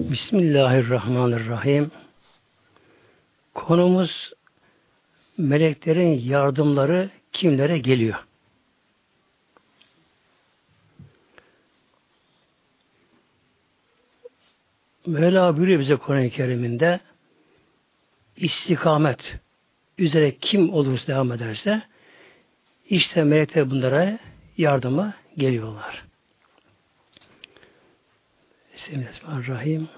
Bismillahirrahmanirrahim. Konumuz meleklerin yardımları kimlere geliyor? Mevla buyuruyor bize Kur'an-ı Kerim'inde istikamet üzere kim olursa devam ederse işte melekler bunlara yardıma geliyorlar. Bismillahirrahmanirrahim.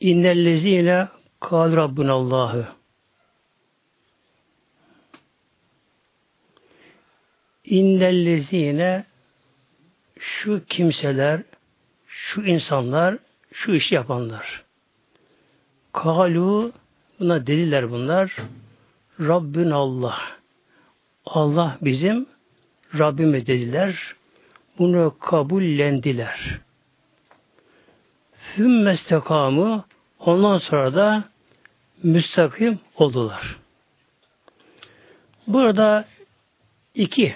İnnellezine kâl Rabbunallâhu İnnellezine şu kimseler, şu insanlar, şu işi yapanlar. Kalu buna dediler bunlar. Rabbün Allah. Allah bizim Rabbimiz dediler. Bunu kabullendiler. Fümmestekamı ondan sonra da müstakim oldular. Burada iki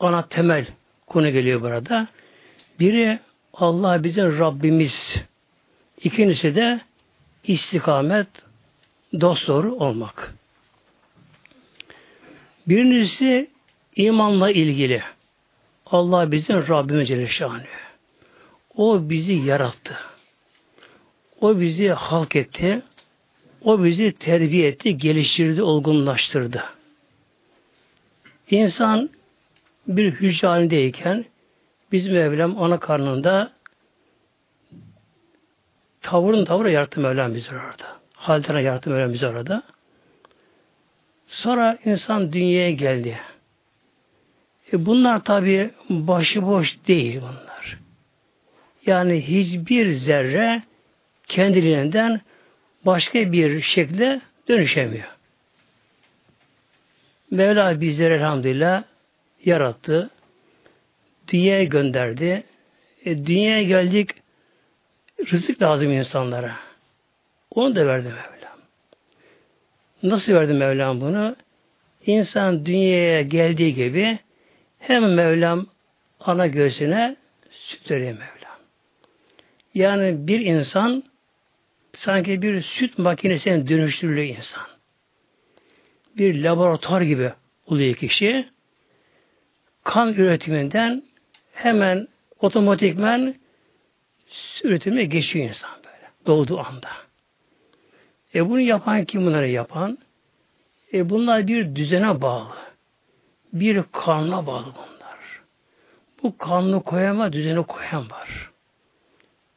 ana temel konu geliyor burada. Biri Allah bizim Rabbimiz. İkincisi de istikamet, dost doğru olmak. Birincisi imanla ilgili. Allah bizim Rabbimiz Celle O bizi yarattı. O bizi halk etti. O bizi terbiye etti, geliştirdi, olgunlaştırdı. İnsan bir hücre halindeyken bizim Mevlam ana karnında tavırın tavırı yarattı Mevlam bizi orada. Halden yarattı Mevlam bizi orada. Sonra insan dünyaya geldi. E bunlar tabi başıboş değil bunlar. Yani hiçbir zerre kendiliğinden başka bir şekilde dönüşemiyor. Mevla bizleri elhamdülillah yarattı. Dünyaya gönderdi. E, dünyaya geldik rızık lazım insanlara. Onu da verdi Mevlam. Nasıl verdi Mevlam bunu? İnsan dünyaya geldiği gibi hem Mevlam ana göğsüne süt veriyor Mevlam. Yani bir insan sanki bir süt makinesine dönüştürülüyor insan. Bir laboratuvar gibi oluyor kişi kan üretiminden hemen otomatikmen üretime geçiyor insan böyle. Doğduğu anda. E bunu yapan kim bunları yapan? E bunlar bir düzene bağlı. Bir kanuna bağlı bunlar. Bu kanunu koyan var, düzeni koyan var.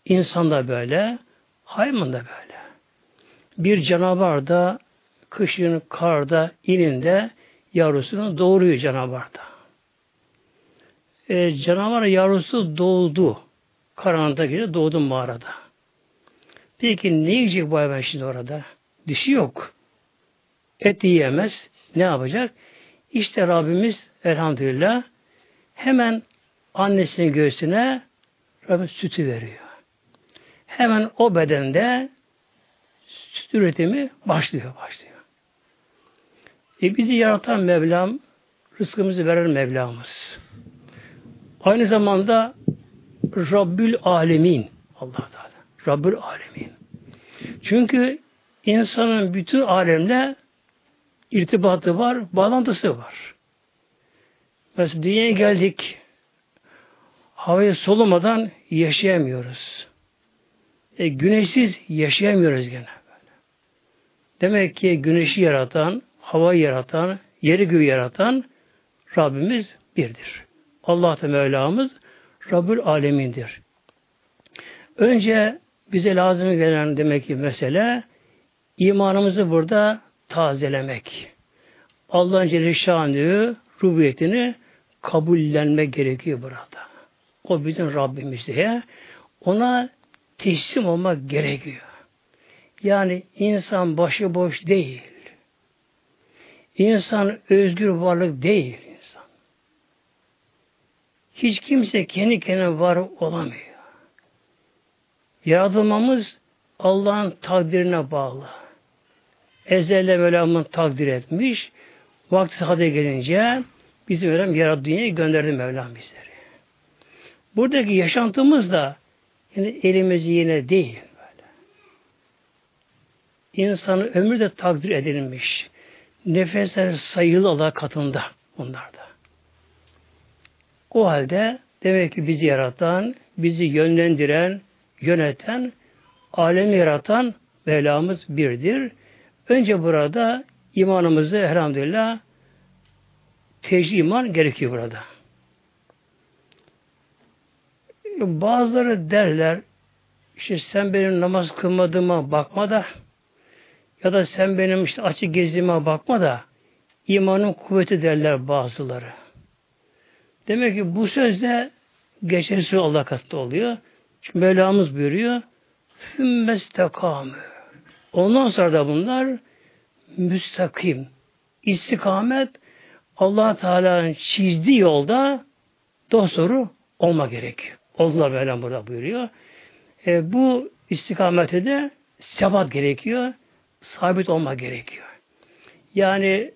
İnsan da böyle, hayvan da böyle. Bir canavar da kışın karda, ininde yavrusunu doğuruyor canavar da e, canavar yavrusu doğdu. Karanlıkta gece doğdu mağarada. Peki ne yiyecek bu hayvan şimdi orada? Dişi yok. Et yiyemez. Ne yapacak? İşte Rabbimiz elhamdülillah hemen annesinin göğsüne Rabbimiz sütü veriyor. Hemen o bedende süt üretimi başlıyor, başlıyor. E bizi yaratan Mevlam, rızkımızı veren Mevlamız. Aynı zamanda Rabbül Alemin Allah Teala. Rabbül Alemin. Çünkü insanın bütün alemle irtibatı var, bağlantısı var. Mesela dünyaya geldik. Havayı solumadan yaşayamıyoruz. E, güneşsiz yaşayamıyoruz gene. Demek ki güneşi yaratan, havayı yaratan, yeri göğü yaratan Rabbimiz birdir. Allah da Mevlamız Rabbül Alemin'dir. Önce bize lazım gelen demek ki mesele imanımızı burada tazelemek. Allah'ın Celle rubiyetini kabullenmek gerekiyor burada. O bizim Rabbimiz diye. Ona teslim olmak gerekiyor. Yani insan başıboş değil. İnsan özgür varlık değil. Hiç kimse kendi kendine var olamıyor. Yaratılmamız Allah'ın takdirine bağlı. Ezelde Mevlam'ın takdir etmiş. Vakti sahada gelince bizi Mevlam yarattı dünyaya gönderdi Mevlam bizleri. Buradaki yaşantımız da Yani elimizi yine değil. Böyle. İnsanın ömrü de takdir edilmiş. Nefesler sayılı Allah katında bunlarda. O halde demek ki bizi yaratan, bizi yönlendiren, yöneten, alemi yaratan Mevlamız birdir. Önce burada imanımızı elhamdülillah tecrübe iman gerekiyor burada. Bazıları derler işte sen benim namaz kılmadığıma bakma da ya da sen benim işte açık gezdiğime bakma da imanın kuvveti derler bazıları. Demek ki bu sözde geçersiz Allah katında oluyor. Çünkü Mevlamız buyuruyor Fümmestekâmü. Ondan sonra da bunlar müstakim. istikamet allah Teala'nın çizdiği yolda doğru olma gerek. Oldular Mevlam burada buyuruyor. E, bu istikamete de sebat gerekiyor. Sabit olma gerekiyor. Yani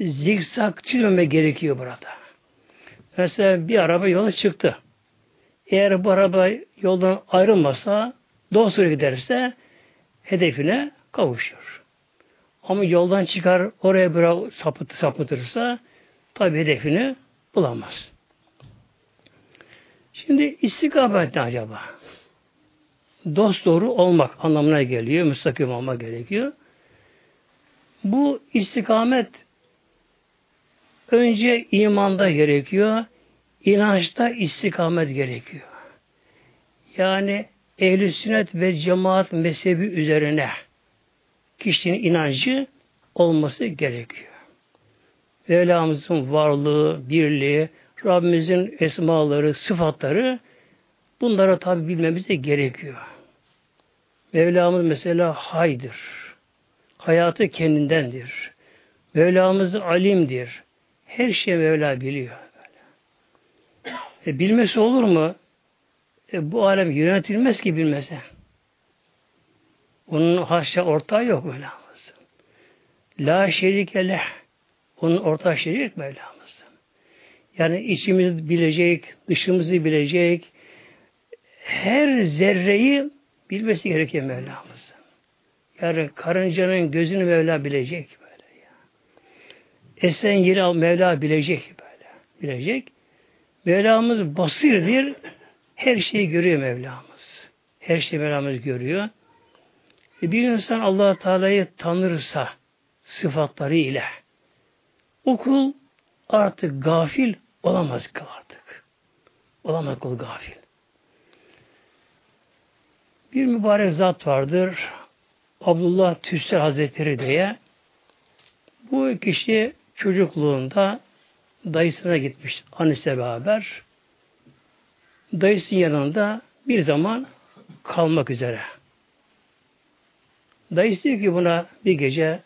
zikzak çizmeme gerekiyor burada. Mesela bir araba yola çıktı. Eğer bu araba yoldan ayrılmasa, doğru giderse hedefine kavuşuyor. Ama yoldan çıkar oraya biraz sapıt, sapıtırsa tabi hedefini bulamaz. Şimdi istikamet ne acaba? Dost doğru olmak anlamına geliyor. Müstakim olmak gerekiyor. Bu istikamet önce imanda gerekiyor. inançta istikamet gerekiyor. Yani ehl sünnet ve cemaat mezhebi üzerine kişinin inancı olması gerekiyor. Mevlamızın varlığı, birliği, Rabbimizin esmaları, sıfatları bunlara tabi bilmemiz de gerekiyor. Mevlamız mesela haydır. Hayatı kendindendir. Mevlamız alimdir. Her şey Mevla biliyor. E, bilmesi olur mu? E, bu alem yönetilmez ki bilmese. Onun haşa ortağı yok Mevlamız. La şerike leh. Onun ortağı şerik Mevlamız. Yani içimizi bilecek, dışımızı bilecek, her zerreyi bilmesi gerekiyor Mevlamız. Yani karıncanın gözünü Mevla bilecek böyle ya. Esen yeri Mevla bilecek böyle. Bilecek. Mevlamız basirdir. Her şeyi görüyor Mevlamız. Her şeyi Mevlamız görüyor. E bir insan allah Teala'yı tanırsa sıfatları ile o kul artık gafil olamaz ki artık. Olamaz kul gafil. Bir mübarek zat vardır. Abdullah Tüssel Hazretleri diye. Bu kişi çocukluğunda dayısına gitmiş annesiyle beraber. Dayısının yanında bir zaman kalmak üzere. Dayısı diyor ki buna bir gece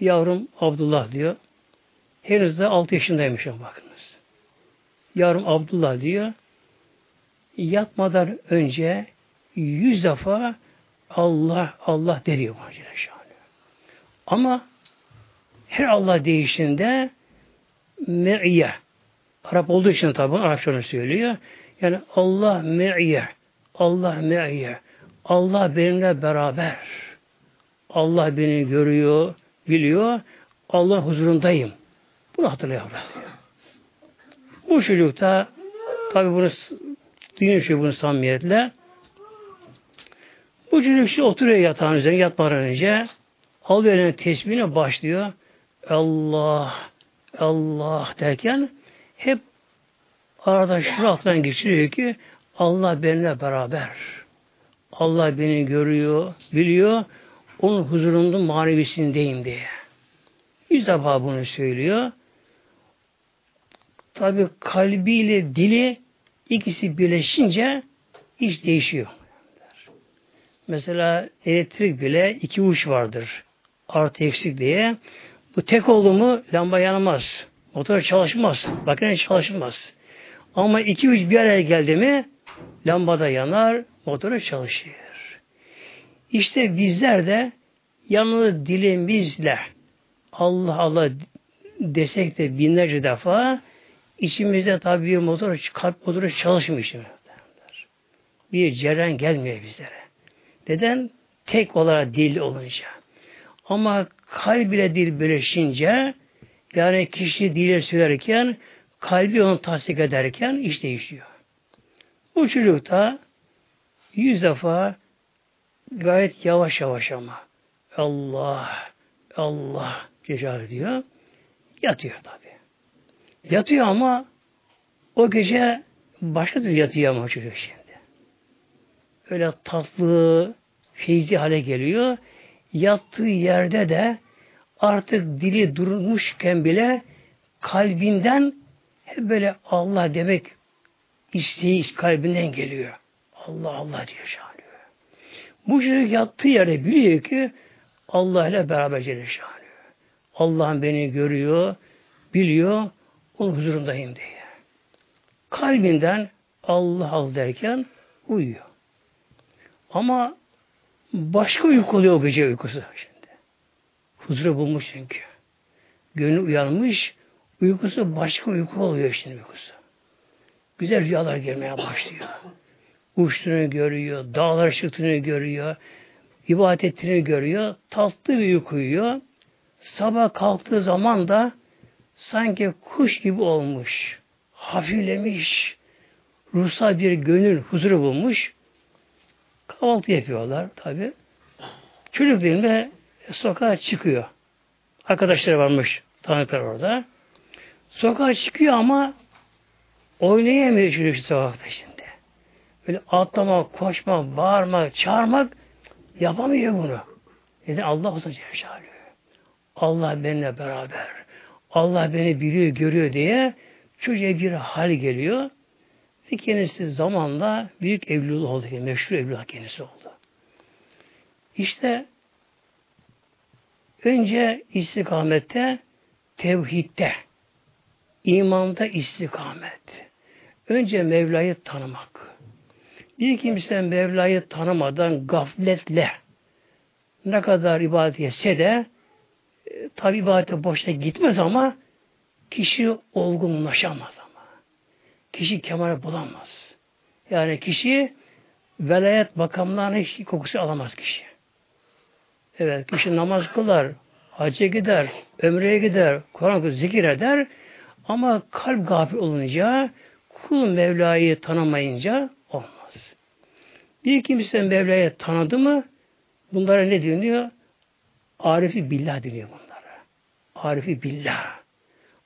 yavrum Abdullah diyor. Henüz de 6 yaşındaymış bakınız. Yavrum Abdullah diyor. Yatmadan önce yüz defa Allah Allah de diyor Ama her Allah değişinde me'ye Arap olduğu için tabi Arapça söylüyor. Yani Allah me'ye Allah me'ye Allah benimle beraber. Allah beni görüyor, biliyor. Allah huzurundayım. Bunu hatırlıyor diyor. Bu çocuk da tabi bunu dinliyor bunu samimiyetle. Bu çocuk işte oturuyor yatağın üzerine yatmadan önce alıyor eline tesbihine başlıyor. Allah, Allah derken hep arada şu aklından geçiriyor ki Allah benimle beraber. Allah beni görüyor, biliyor. Onun huzurunda manevisindeyim diye. Yüz defa bunu söylüyor. Tabi kalbiyle dili ikisi birleşince iş değişiyor. Mesela elektrik bile iki uç vardır. Artı eksik diye. Bu tek oldu mu lamba yanmaz. Motor çalışmaz. Makine çalışmaz. Ama iki uç bir araya geldi mi lamba da yanar, motor çalışır. İşte bizler de yalnız dilimizle Allah Allah desek de binlerce defa içimizde tabi bir motor, kalp motoru çalışmıyor. bir ceren gelmiyor bizlere. Neden? Tek olarak dil olunca. Ama kalb ile dil birleşince yani kişi dile söylerken kalbi onu tasdik ederken iş değişiyor. Bu çocuk da yüz defa gayet yavaş yavaş ama Allah Allah Cecal diyor. Yatıyor tabi. Yatıyor ama o gece başka türlü yatıyor ama çocuk şimdi. Öyle tatlı, feyzi hale geliyor. Yattığı yerde de artık dili durmuşken bile kalbinden hep böyle Allah demek isteği kalbinden geliyor. Allah Allah diyor şanıyor. Bu çocuk yattığı yerde biliyor ki Allah ile beraber Celle şanıyor. Allah'ın beni görüyor, biliyor, onun huzurundayım diye. Kalbinden Allah al derken uyuyor. Ama başka uyku oluyor o gece uykusu şimdi. Huzuru bulmuş çünkü. Gönlü uyanmış, uykusu başka uyku oluyor şimdi uykusu. Güzel rüyalar gelmeye başlıyor. Uçtuğunu görüyor, dağlar çıktığını görüyor, ibadetini görüyor, tatlı bir uyku uyuyor. Sabah kalktığı zaman da sanki kuş gibi olmuş, hafiflemiş, ruhsal bir gönül huzuru bulmuş. Kahvaltı yapıyorlar tabi. Çocuk dilinde sokağa çıkıyor. Arkadaşları varmış, tanıklar orada. Sokağa çıkıyor ama oynayamıyor çocuk sokakta şimdi. Böyle atlamak, koşmak, bağırmak, çağırmak yapamıyor bunu. Neden? Allah olsa Celle Allah benimle beraber. Allah beni biliyor, görüyor diye çocuğa bir hal geliyor. Ve kendisi zamanla büyük evlullah oldu. Meşhur evlullah kendisi oldu. İşte önce istikamette tevhidde imanda istikamet. Önce Mevla'yı tanımak. Bir kimse Mevla'yı tanımadan gafletle ne kadar ibadet etse de tabi ibadete boşuna gitmez ama kişi olgunlaşamaz ama. Kişi kemale bulamaz. Yani kişi velayet makamlarına hiç kokusu alamaz kişi. Evet, kişi namaz kılar, hacca gider, ömreye gider, Kur'an zikir eder ama kalp gafil olunca, kul Mevla'yı tanımayınca olmaz. Bir kimse Mevla'yı tanıdı mı, bunlara ne deniyor? Arifi billah deniyor bunlara. Arifi billah.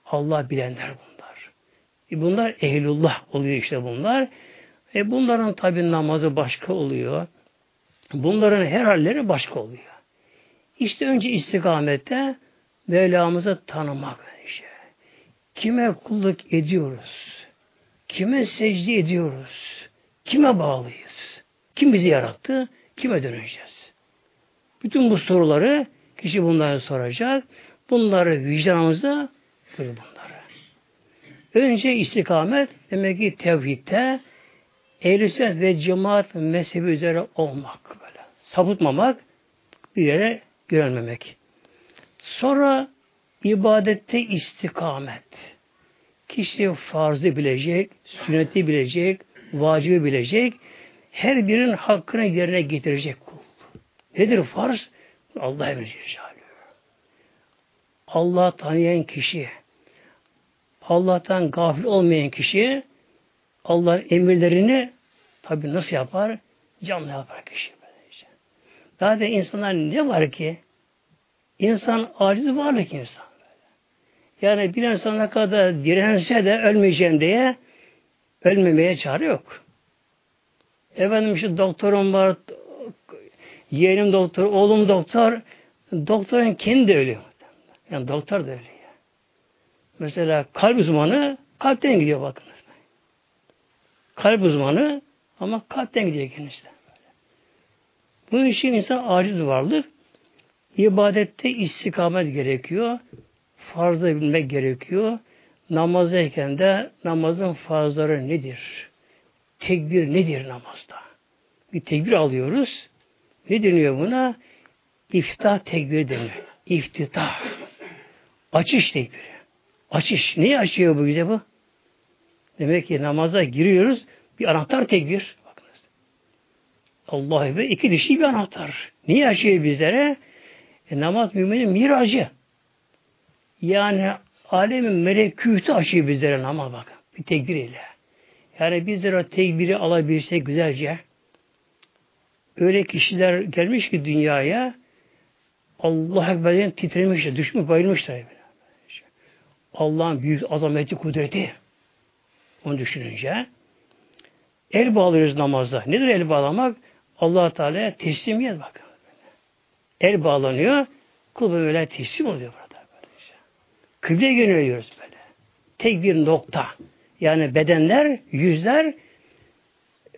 Allah bilenler bunlar. E bunlar ehlullah oluyor işte bunlar. E bunların tabi namazı başka oluyor. Bunların her halleri başka oluyor. İşte önce istikamette Mevlamızı tanımak işte. Kime kulluk ediyoruz? Kime secde ediyoruz? Kime bağlıyız? Kim bizi yarattı? Kime döneceğiz? Bütün bu soruları kişi bunları soracak. Bunları vicdanımızda böyle bunları. Önce istikamet demek ki tevhidde ehl ve cemaat mezhebi üzere olmak böyle. Sapıtmamak, bir yere görülmemek. Sonra ibadette istikamet. Kişi farzı bilecek, sünneti bilecek, vacibi bilecek, her birinin hakkını yerine getirecek kul. Nedir farz? Allah emri Allah tanıyan kişi, Allah'tan gafil olmayan kişi, Allah'ın emirlerini tabi nasıl yapar? Canlı yapar kişi. Daha da insanlar ne var ki? İnsan aciz varlık insan. Yani bir insan kadar dirense de ölmeyeceğim diye ölmemeye çare yok. Efendim işte doktorum var, yeğenim doktor, oğlum doktor, doktorun kendi de ölüyor. Yani doktor da öyle. Mesela kalp uzmanı kalpten gidiyor bakınız. Kalp uzmanı ama kalpten gidiyor kendisi. Bu için insan aciz varlık. İbadette istikamet gerekiyor. Farzı bilmek gerekiyor. Namazdayken de namazın farzları nedir? Tekbir nedir namazda? Bir tekbir alıyoruz. Ne deniyor buna? İftah tekbir deniyor. İftitah. Açış tekbiri. Açış. Neyi açıyor bu bize bu? Demek ki namaza giriyoruz. Bir anahtar tekbir. Bakınız. Allah ve iki dişi bir anahtar. Niye açıyor bizlere? E, namaz müminin miracı. Yani alemin melekûtü açıyor bizlere namaz bakın. Bir tekbiriyle. Yani bizlere o tekbiri alabilsek güzelce öyle kişiler gelmiş ki dünyaya Allah Ekber'den titremişler, düşmüş, bayılmışlar. Allah'ın büyük azameti, kudreti onu düşününce el bağlıyoruz namazda. Nedir el bağlamak? allah Teala'ya teslimiyet bakın. El bağlanıyor, kul böyle teslim oluyor burada. Böylece. Kıbleye yöneliyoruz böyle. Tek bir nokta. Yani bedenler, yüzler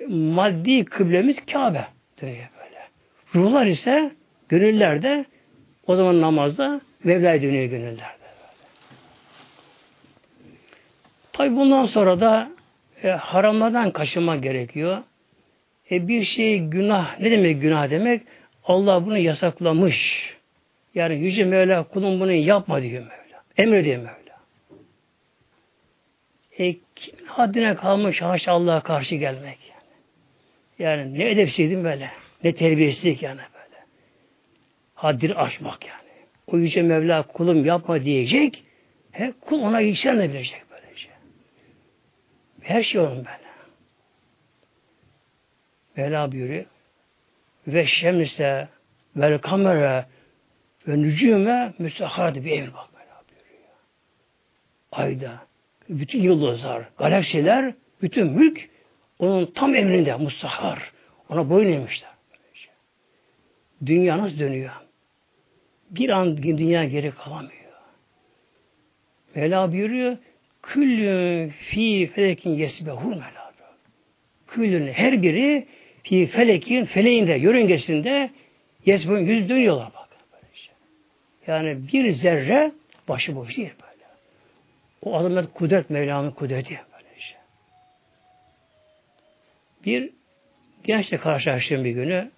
maddi kıblemiz Kabe dönüyor böyle. Ruhlar ise gönüller de o zaman namazda Mevla'ya dönüyor gönüllerde. Tabi bundan sonra da e, haramlardan kaçınmak gerekiyor. E, bir şey günah, ne demek günah demek? Allah bunu yasaklamış. Yani Yüce Mevla kulun bunu yapma diyor Mevla. Emrediyor Mevla. E, kimin haddine kalmış haşa Allah'a karşı gelmek yani. Ne edepsizdim böyle. Ne terbiyesizlik yani böyle. Haddini aşmak yani. O Yüce Mevla kulum yapma diyecek. He, kul ona yükselmebilecek böylece. Her şey onun böyle. Mevla buyuruyor. Ve şemse vel kamera ve nücume müstahhardı bir emir bak Mevla buyuruyor. Ayda bütün yıldızlar, galaksiler, bütün mülk onun tam emrinde mustahar. Ona boyun eğmişler. Dünya nasıl dönüyor? Bir an dünya geri kalamıyor. Mevla buyuruyor Küllün fi felekin yesbehu Mevla Küllün her biri fi felekin feleğinde, yörüngesinde yesbehu yüz dönüyorlar bak. Yani bir zerre başıboş değil böyle. O azamet kudret Mevla'nın kudreti Bir gençle karşılaştığım bir günü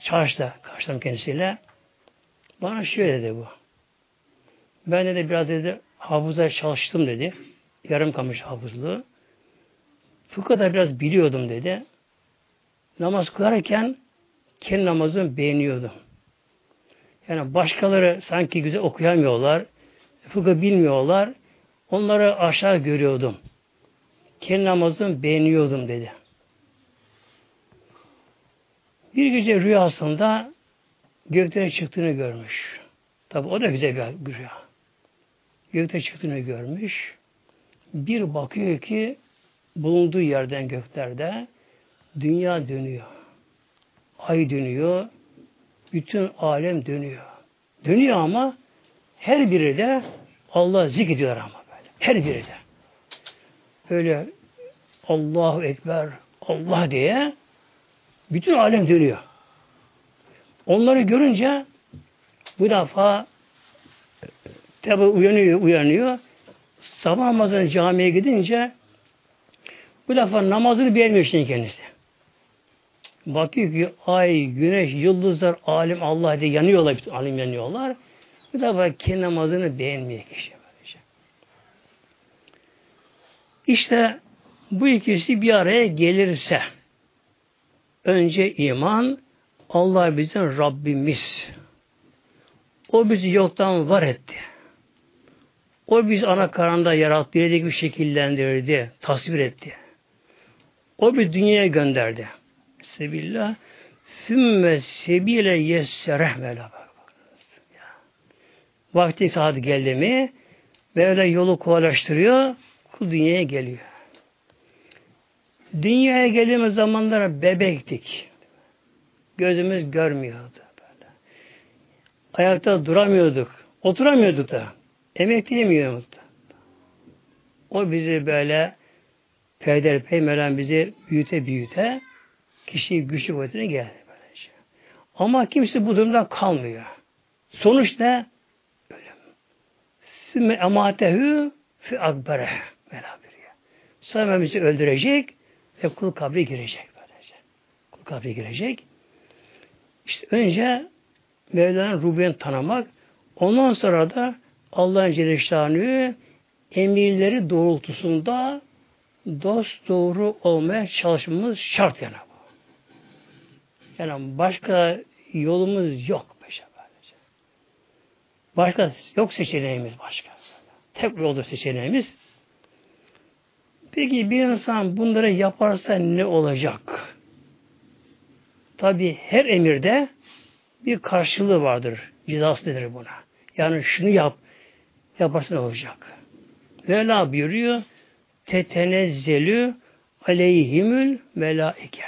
çarşıda karşıladım kendisiyle. Bana şöyle dedi bu. Ben de biraz dedi hafıza çalıştım dedi. Yarım kalmış hafızlığı. Fıkıhda biraz biliyordum dedi. Namaz kılarken kendi namazımı beğeniyordum. Yani başkaları sanki güzel okuyamıyorlar fıkıh bilmiyorlar. Onları aşağı görüyordum. Kendi namazımı beğeniyordum dedi. Bir gece rüyasında göklere çıktığını görmüş. Tabi o da güzel bir rüya. Gökte çıktığını görmüş. Bir bakıyor ki bulunduğu yerden göklerde dünya dönüyor. Ay dönüyor. Bütün alem dönüyor. Dönüyor ama her biri de Allah zikrediyor ama böyle. Her biri de. Öyle Allahu Ekber, Allah diye bütün alem dönüyor. Onları görünce bu defa tabi uyanıyor, uyanıyor. Sabah namazına camiye gidince bu defa namazını beğenmiyor şimdi kendisi. Bakıyor ki ay, güneş, yıldızlar, alim Allah diye yanıyorlar, bütün alim yanıyorlar. Bu defa kendi namazını beğenmiyor kişi. Böylece. İşte bu ikisi bir araya gelirse önce iman Allah bizim Rabbimiz. O bizi yoktan var etti. O bizi ana karanda yarattı, dilediği gibi şekillendirdi, tasvir etti. O bir dünyaya gönderdi. Sebillah. Sümme sebile yessereh velâ Vakti saat geldi mi böyle yolu kolaylaştırıyor. Kul dünyaya geliyor. Dünyaya geldiğimiz zamanlara bebektik. Gözümüz görmüyordu. Böyle. Ayakta duramıyorduk. Oturamıyorduk da. Emekleyemiyorduk da. O bizi böyle peyderpey Mevlam bizi büyüte büyüte kişiyi güçlü kuvvetine geldi. Böylece. Ama kimse bu durumda kalmıyor. Sonuç ne? Sümme ematehu fi akbere. Beraber. Sonra bizi öldürecek ve kul kabri girecek. Böylece. Kul kabri girecek. İşte önce Mevla'nın rububiyetini tanımak, ondan sonra da Allah'ın Celle emirleri doğrultusunda dost doğru olmaya çalışmamız şart yani bu. Yani başka yolumuz yok. Başka yok seçeneğimiz başka. Tek yoldur seçeneğimiz. Peki bir insan bunları yaparsa ne olacak? Tabi her emirde bir karşılığı vardır. Cezası nedir buna? Yani şunu yap, yaparsa ne olacak? Vela buyuruyor, tetenezzelü aleyhimül melaike.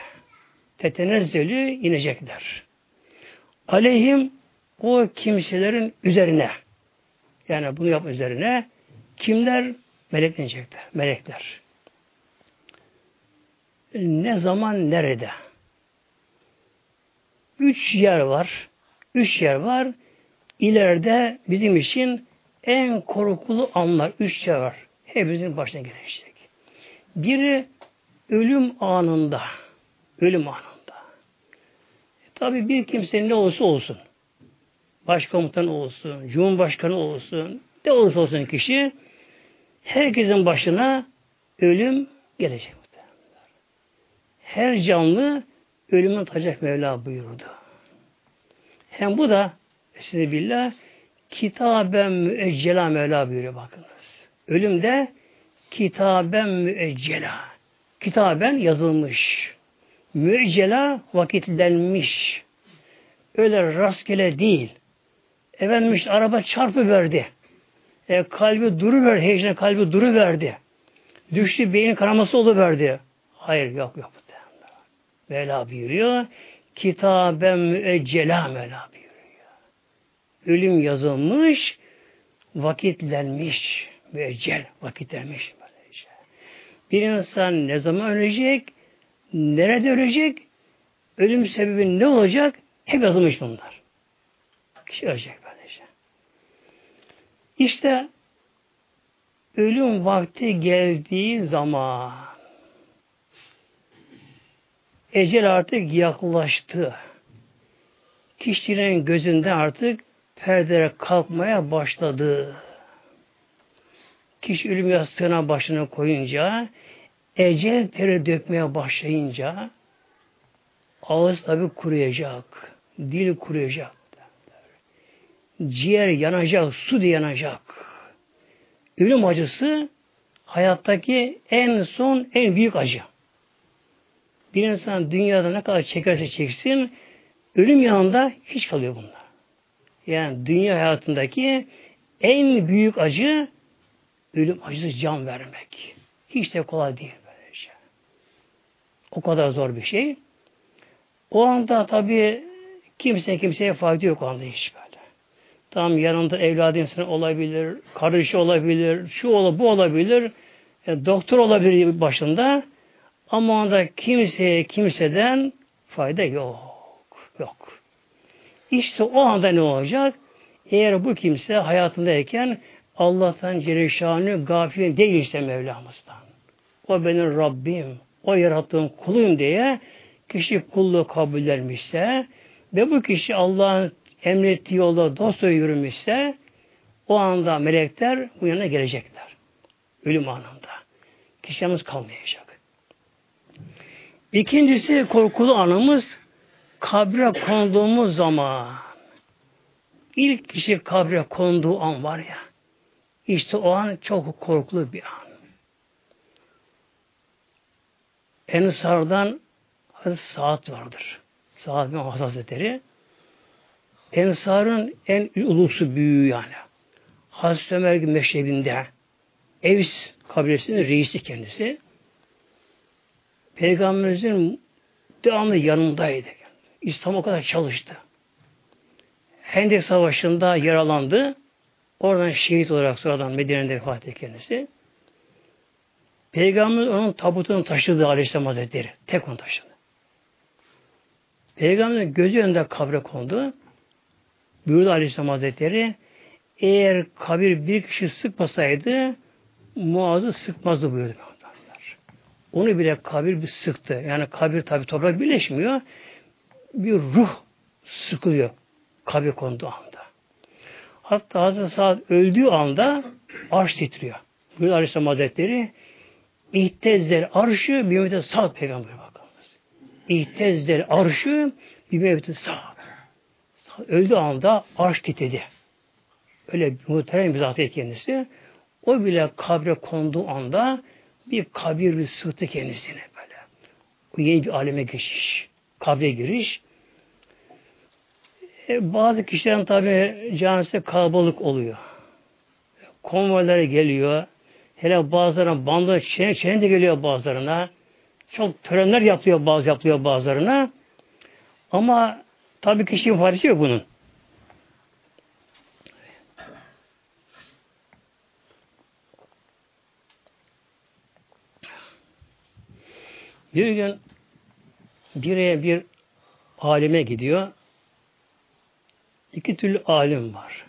Tetenezzelü inecekler. Aleyhim o kimselerin üzerine yani bunu yapma üzerine kimler? Melek inecekler. Melekler. Ne zaman, nerede? Üç yer var. Üç yer var. İleride bizim için en korkulu anlar. Üç yer var. Hepimizin başına gelecek. Biri ölüm anında. Ölüm anında. E, Tabi bir kimsenin ne olursa olsun. Başkomutan olsun, cumhurbaşkanı olsun, ne olursa olsun kişi herkesin başına ölüm gelecek. Her canlı ölümün tacak Mevla buyurdu. Hem bu da size billah kitaben müeccela Mevla buyuruyor bakınız. Ölüm de kitaben müeccela. Kitaben yazılmış. Müeccela vakitlenmiş. Öyle rastgele değil. Efendim işte araba çarpı verdi. E, kalbi duru verdi. Heyecan kalbi duru verdi. Düştü beyin kanaması verdi. Hayır yok yok. Mevla buyuruyor. Kitaben müeccela Mevla buyuruyor. Ölüm yazılmış, vakitlenmiş, müeccel, vakitlenmiş. Bir insan ne zaman ölecek, nerede ölecek, ölüm sebebi ne olacak, hep yazılmış bunlar. Kişi ölecek böylece. İşte ölüm vakti geldiği zaman ecel artık yaklaştı. Kişinin gözünde artık perdeler kalkmaya başladı. Kişi ölüm yastığına başını koyunca, ecel teri dökmeye başlayınca, ağız tabi kuruyacak, dil kuruyacak, ciğer yanacak, su da yanacak. Ölüm acısı hayattaki en son, en büyük acı. Bir insan dünyada ne kadar çekerse çeksin, ölüm yanında hiç kalıyor bunlar. Yani dünya hayatındaki en büyük acı ölüm acısı can vermek. Hiç de kolay değil böyle şey. O kadar zor bir şey. O anda tabi kimse kimseye fayda yok o anda hiç böyle. Tam yanında evladı insan olabilir, kardeşi olabilir, şu olabilir, bu olabilir, e, doktor olabilir başında. Ama onda kimseye kimseden fayda yok. Yok. İşte o anda ne olacak? Eğer bu kimse hayatındayken Allah'tan Celleşanı gafil değil işte Mevlamızdan. O benim Rabbim, o yarattığım kuluyum diye kişi kulluğu kabullenmişse ve bu kişi Allah'ın emrettiği yolda dosya yürümüşse o anda melekler bu yana gelecekler. Ölüm anında. Kişimiz kalmayacak. İkincisi korkulu anımız kabre konduğumuz zaman. İlk kişi kabre konduğu an var ya. İşte o an çok korkulu bir an. Ensardan saat vardır. Saat bin Hazretleri. Ensarın en ulusu büyüğü yani. Hazreti Ömer meşrebinde Evs kabilesinin reisi kendisi. Peygamberimizin devamlı yanındaydı. İslam o kadar çalıştı. Hendek Savaşı'nda yaralandı. Oradan şehit olarak sonradan Medine'de vefat kendisi. Peygamber onun tabutunu taşıdı Aleyhisselam Hazretleri. Tek onu taşıdı. Peygamber gözü önünde kabre kondu. Buyurdu Aleyhisselam Hazretleri eğer kabir bir kişi sıkmasaydı muazı sıkmazdı buyurdu. Onu bile kabir bir sıktı. Yani kabir tabi toprak birleşmiyor. Bir ruh sıkılıyor kabir konduğu anda. Hatta Hazreti Saad öldüğü anda arş titriyor. Buyur Aleyhisselam Hazretleri İhtezler arşı bir müddet Saad peygamber bakınız. İhtezler arşı bir mevti sağ. Öldüğü anda arş titredi. Öyle muhterem bir zatı kendisi. O bile kabre konduğu anda bir kabir bir sığıttı kendisine böyle. O yeni bir aleme geçiş. Kabre giriş. E, bazı kişilerin tabi canisi kalabalık oluyor. Konvoylara geliyor. Hele bazılarına bandı çene, çene de geliyor bazılarına. Çok törenler yapıyor bazı yapıyor bazılarına. Ama tabii kişinin faydası yok bunun. Bir gün bireye bir alime gidiyor. İki türlü alim var.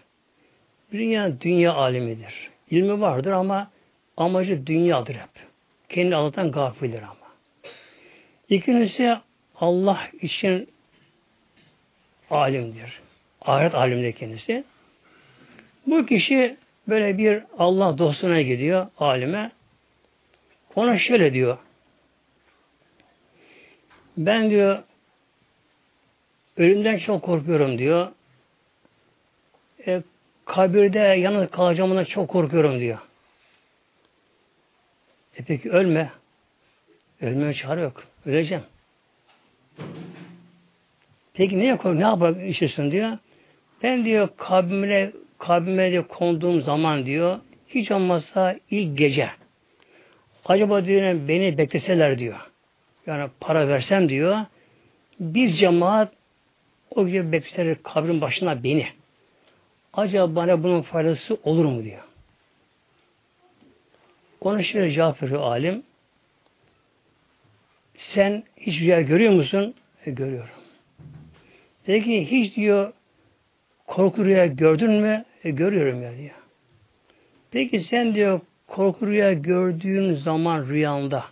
Dünya dünya alimidir. İlmi vardır ama amacı dünyadır hep. Kendi anlatan gafildir ama. İkincisi Allah için alimdir. Ahiret alimdir kendisi. Bu kişi böyle bir Allah dostuna gidiyor alime. Ona şöyle diyor. Ben diyor ölümden çok korkuyorum diyor. E, kabirde yalnız kalacağımdan çok korkuyorum diyor. E peki ölme. Ölmeye çare yok. Öleceğim. Peki niye kork? Ne işisin diyor. Ben diyor kabime, kabime diyor, konduğum zaman diyor hiç olmazsa ilk gece acaba diyor beni bekleseler diyor. Yani para versem diyor bir cemaat o gece bekleseler kabrin başına beni. Acaba bana bunun faydası olur mu diyor. Cevap veriyor alim. Sen hiç rüya görüyor musun? E, görüyorum. Peki hiç diyor korku rüya gördün mü? E, görüyorum ya diyor. Peki sen diyor korku rüya gördüğün zaman rüyanda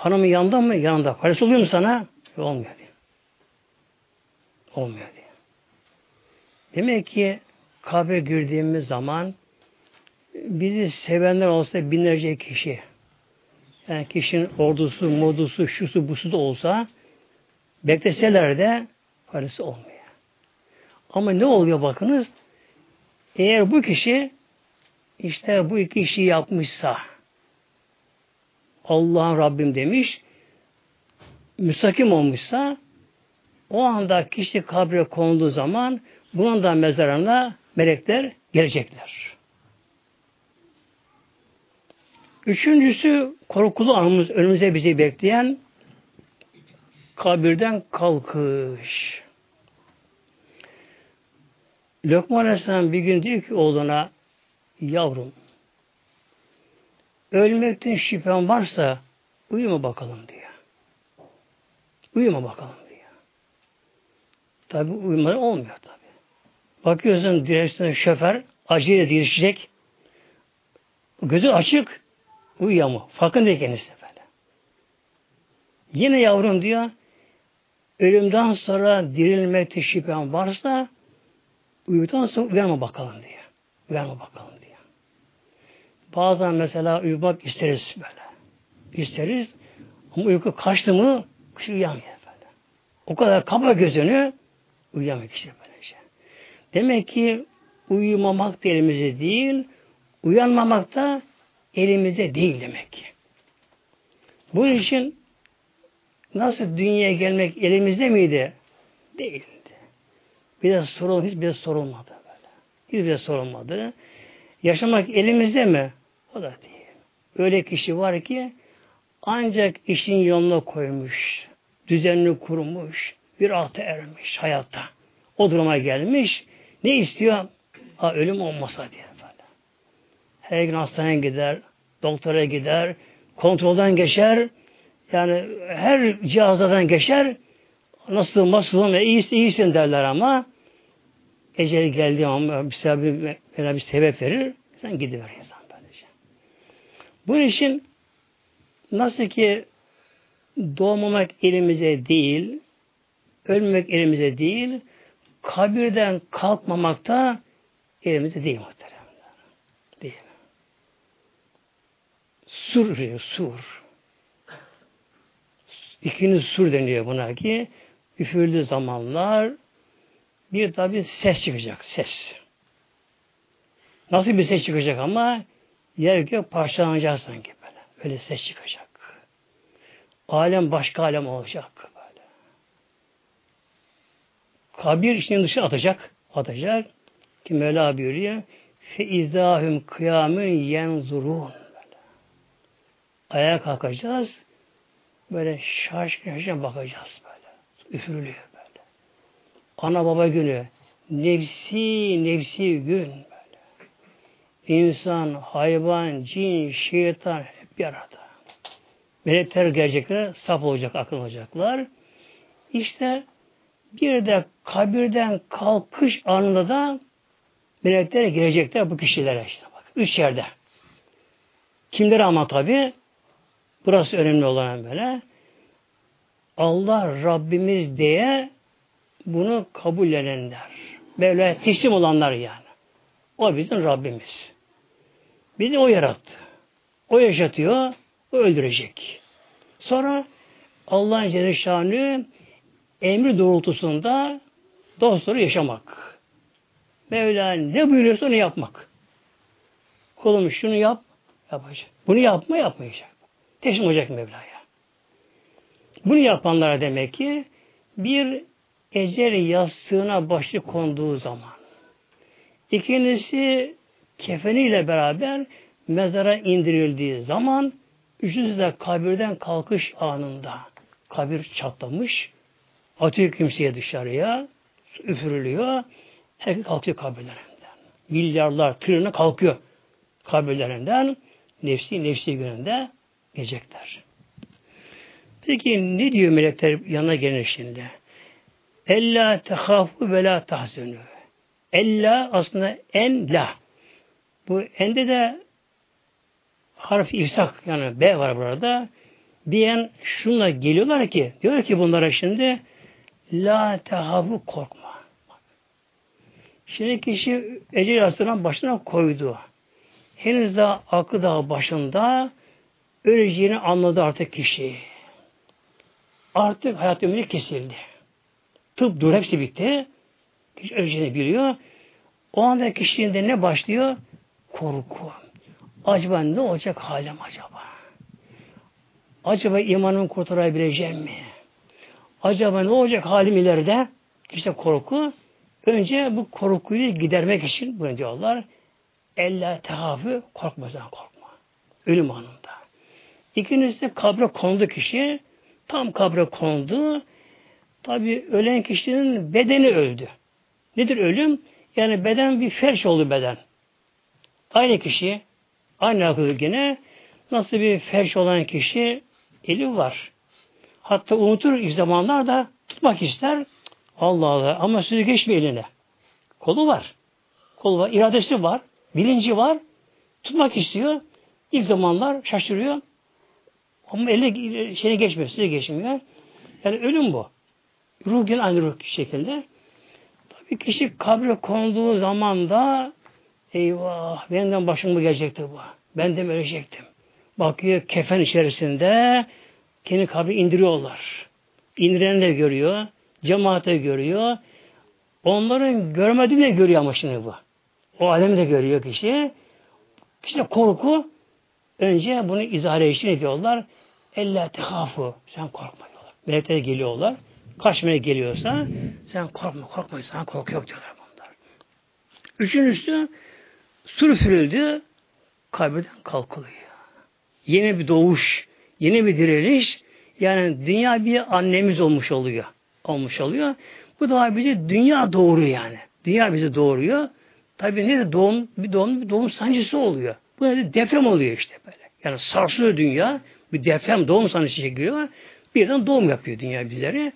hanımın yanında mı? Yanında. Parası oluyor mu sana? Olmuyor diyor. Olmuyor diyor. Demek ki kabre girdiğimiz zaman bizi sevenler olsa binlerce kişi yani kişinin ordusu, modusu, şusu, busu da olsa bekleseler de parası olmuyor. Ama ne oluyor bakınız? Eğer bu kişi işte bu iki işi yapmışsa Allah'ın Rabbim demiş müstakim olmuşsa o anda kişi kabre konduğu zaman bunun da mezarına melekler gelecekler. Üçüncüsü korkulu anımız önümüze bizi bekleyen kabirden kalkış. Lokman Aleyhisselam bir gün diyor ki oğluna yavrum ölmekten şüphen varsa uyuma bakalım diyor. Uyuma bakalım diyor. Tabi uyumadan olmuyor tabi. Bakıyorsun direksiyona şoför acıyla girişecek. Gözü açık Uyuyor Farkında kendisi böyle. Yine yavrum diyor ölümden sonra dirilmekte şüphen varsa uyuduktan sonra uyanma bakalım diyor. Uyanma bakalım. Bazen mesela uyumak isteriz böyle. İsteriz ama uyku kaçtı mı kişi uyanmıyor böyle. O kadar kaba gözünü uyuyamıyor kişi böyle şey. Demek ki uyumamak da elimizde değil, uyanmamak da elimizde değil demek ki. Bu için nasıl dünyaya gelmek elimizde miydi? Değildi. Bir de sorun, hiç bir sorulmadı böyle. Hiç bir de sorulmadı. Yaşamak elimizde mi? O da değil. Öyle kişi var ki ancak işin yoluna koymuş, düzenini kurmuş, bir alta ermiş hayatta. O duruma gelmiş. Ne istiyor? Ha, ölüm olmasa diye. Her gün hastaneye gider, doktora gider, kontrolden geçer, yani her cihazdan geçer, nasıl nasıl ve iyisin, iyisin derler ama ecel geldiği ama bir sebep, bir sebep verir, sen gidiver insan. Bunun için nasıl ki doğmamak elimize değil, ölmemek elimize değil, kabirden kalkmamak da elimizde değil muhtemelen. Sur diyor, sur. İkinci sur deniyor buna ki üfürlü zamanlar bir tabi ses çıkacak. Ses. Nasıl bir ses çıkacak ama yer gök parçalanacak sanki böyle. Öyle ses çıkacak. Alem başka alem olacak böyle. Kabir içine dışı atacak. Atacak. Ki Mevla buyuruyor. Fe izdahüm kıyamün yenzurun. Ayağa kalkacağız. Böyle şaşkın şaşkın bakacağız böyle. Üfürülüyor böyle. Ana baba günü. Nefsi nefsi gün böyle. İnsan, hayvan, cin, şeytan hep bir arada. Melekler gelecekler, sap olacak, akıl olacaklar. İşte bir de kabirden kalkış anında da melekler gelecekler bu kişilere işte bak. Üç yerde. Kimleri ama tabi? Burası önemli olan böyle. Allah Rabbimiz diye bunu kabul edenler. Böyle teslim olanlar yani. O bizim Rabbimiz. Bizi o yarattı. O yaşatıyor, o öldürecek. Sonra Allah'ın Celle emri doğrultusunda dostları yaşamak. Mevla ne buyuruyorsa onu yapmak. Kulum şunu yap, yapacak. Bunu yapma, yapmayacak. Teslim olacak Mevla'ya. Bunu yapanlara demek ki bir ecel yastığına başı konduğu zaman. İkincisi kefeniyle beraber mezara indirildiği zaman üçüncüsü de kabirden kalkış anında kabir çatlamış atıyor kimseye dışarıya üfürülüyor herkes kalkıyor kabirlerinden. Milyarlar, trilyonlar kalkıyor kabirlerinden nefsi nefsi gününde gelecekler. Peki ne diyor melekler yanına gelir şimdi? Ella tehafu ve la tahzunu. Ella aslında en la. Bu ende de harf ifsak yani B var burada. Diyen şunla geliyorlar ki diyor ki bunlara şimdi la tehafu korkma. Şimdi kişi ecel yastığına başına koydu. Henüz daha aklı daha başında öleceğini anladı artık kişi. Artık hayat ömrü kesildi. Tıp dur hepsi bitti. Kişi öleceğini biliyor. O anda kişinin de ne başlıyor? Korku. Acaba ne olacak halim acaba? Acaba imanımı kurtarabileceğim mi? Acaba ne olacak halim ileride? İşte korku. Önce bu korkuyu gidermek için bunu diyorlar. Elle tehafü korkmadan korkma. Ölüm anında. İkincisi kabre kondu kişi. Tam kabre kondu. Tabi ölen kişinin bedeni öldü. Nedir ölüm? Yani beden bir ferş oldu beden. Aynı kişi, aynı akıllı gene nasıl bir ferş olan kişi eli var. Hatta unutur ilk zamanlarda tutmak ister. Allah Allah ama sözü geçmiyor eline. Kolu var. Kolu var, iradesi var, bilinci var. Tutmak istiyor. İlk zamanlar şaşırıyor. Ama eline şeyine geçmiyor, size geçmiyor. Yani ölüm bu. Ruh gene aynı ruh şekilde. Tabii kişi kabre konduğu zaman da eyvah benden başım mı gelecekti bu? Ben de ölecektim? Bakıyor kefen içerisinde kendi kabri indiriyorlar. İndiren de görüyor. Cemaate görüyor. Onların görmediğini de görüyor ama şimdi bu. O alemi de görüyor kişi. İşte korku önce bunu izah için ediyorlar. Elle tehafu. Sen korkma diyorlar. Melekler geliyorlar. Kaç melek geliyorsa sen korkma korkma sana korku yok diyorlar bunlar. Üçüncüsü sur üfürüldü kabirden kalkılıyor. Yeni bir doğuş, yeni bir diriliş yani dünya bir annemiz olmuş oluyor. Olmuş oluyor. Bu da bizi dünya doğuruyor yani. Dünya bizi doğuruyor. Tabii ne de doğum, bir doğum, bir doğum sancısı oluyor. Bu ne deprem oluyor işte böyle. Yani sarsılıyor dünya. Bir deprem doğum sancısı çekiyor. Birden doğum yapıyor dünya bizleri.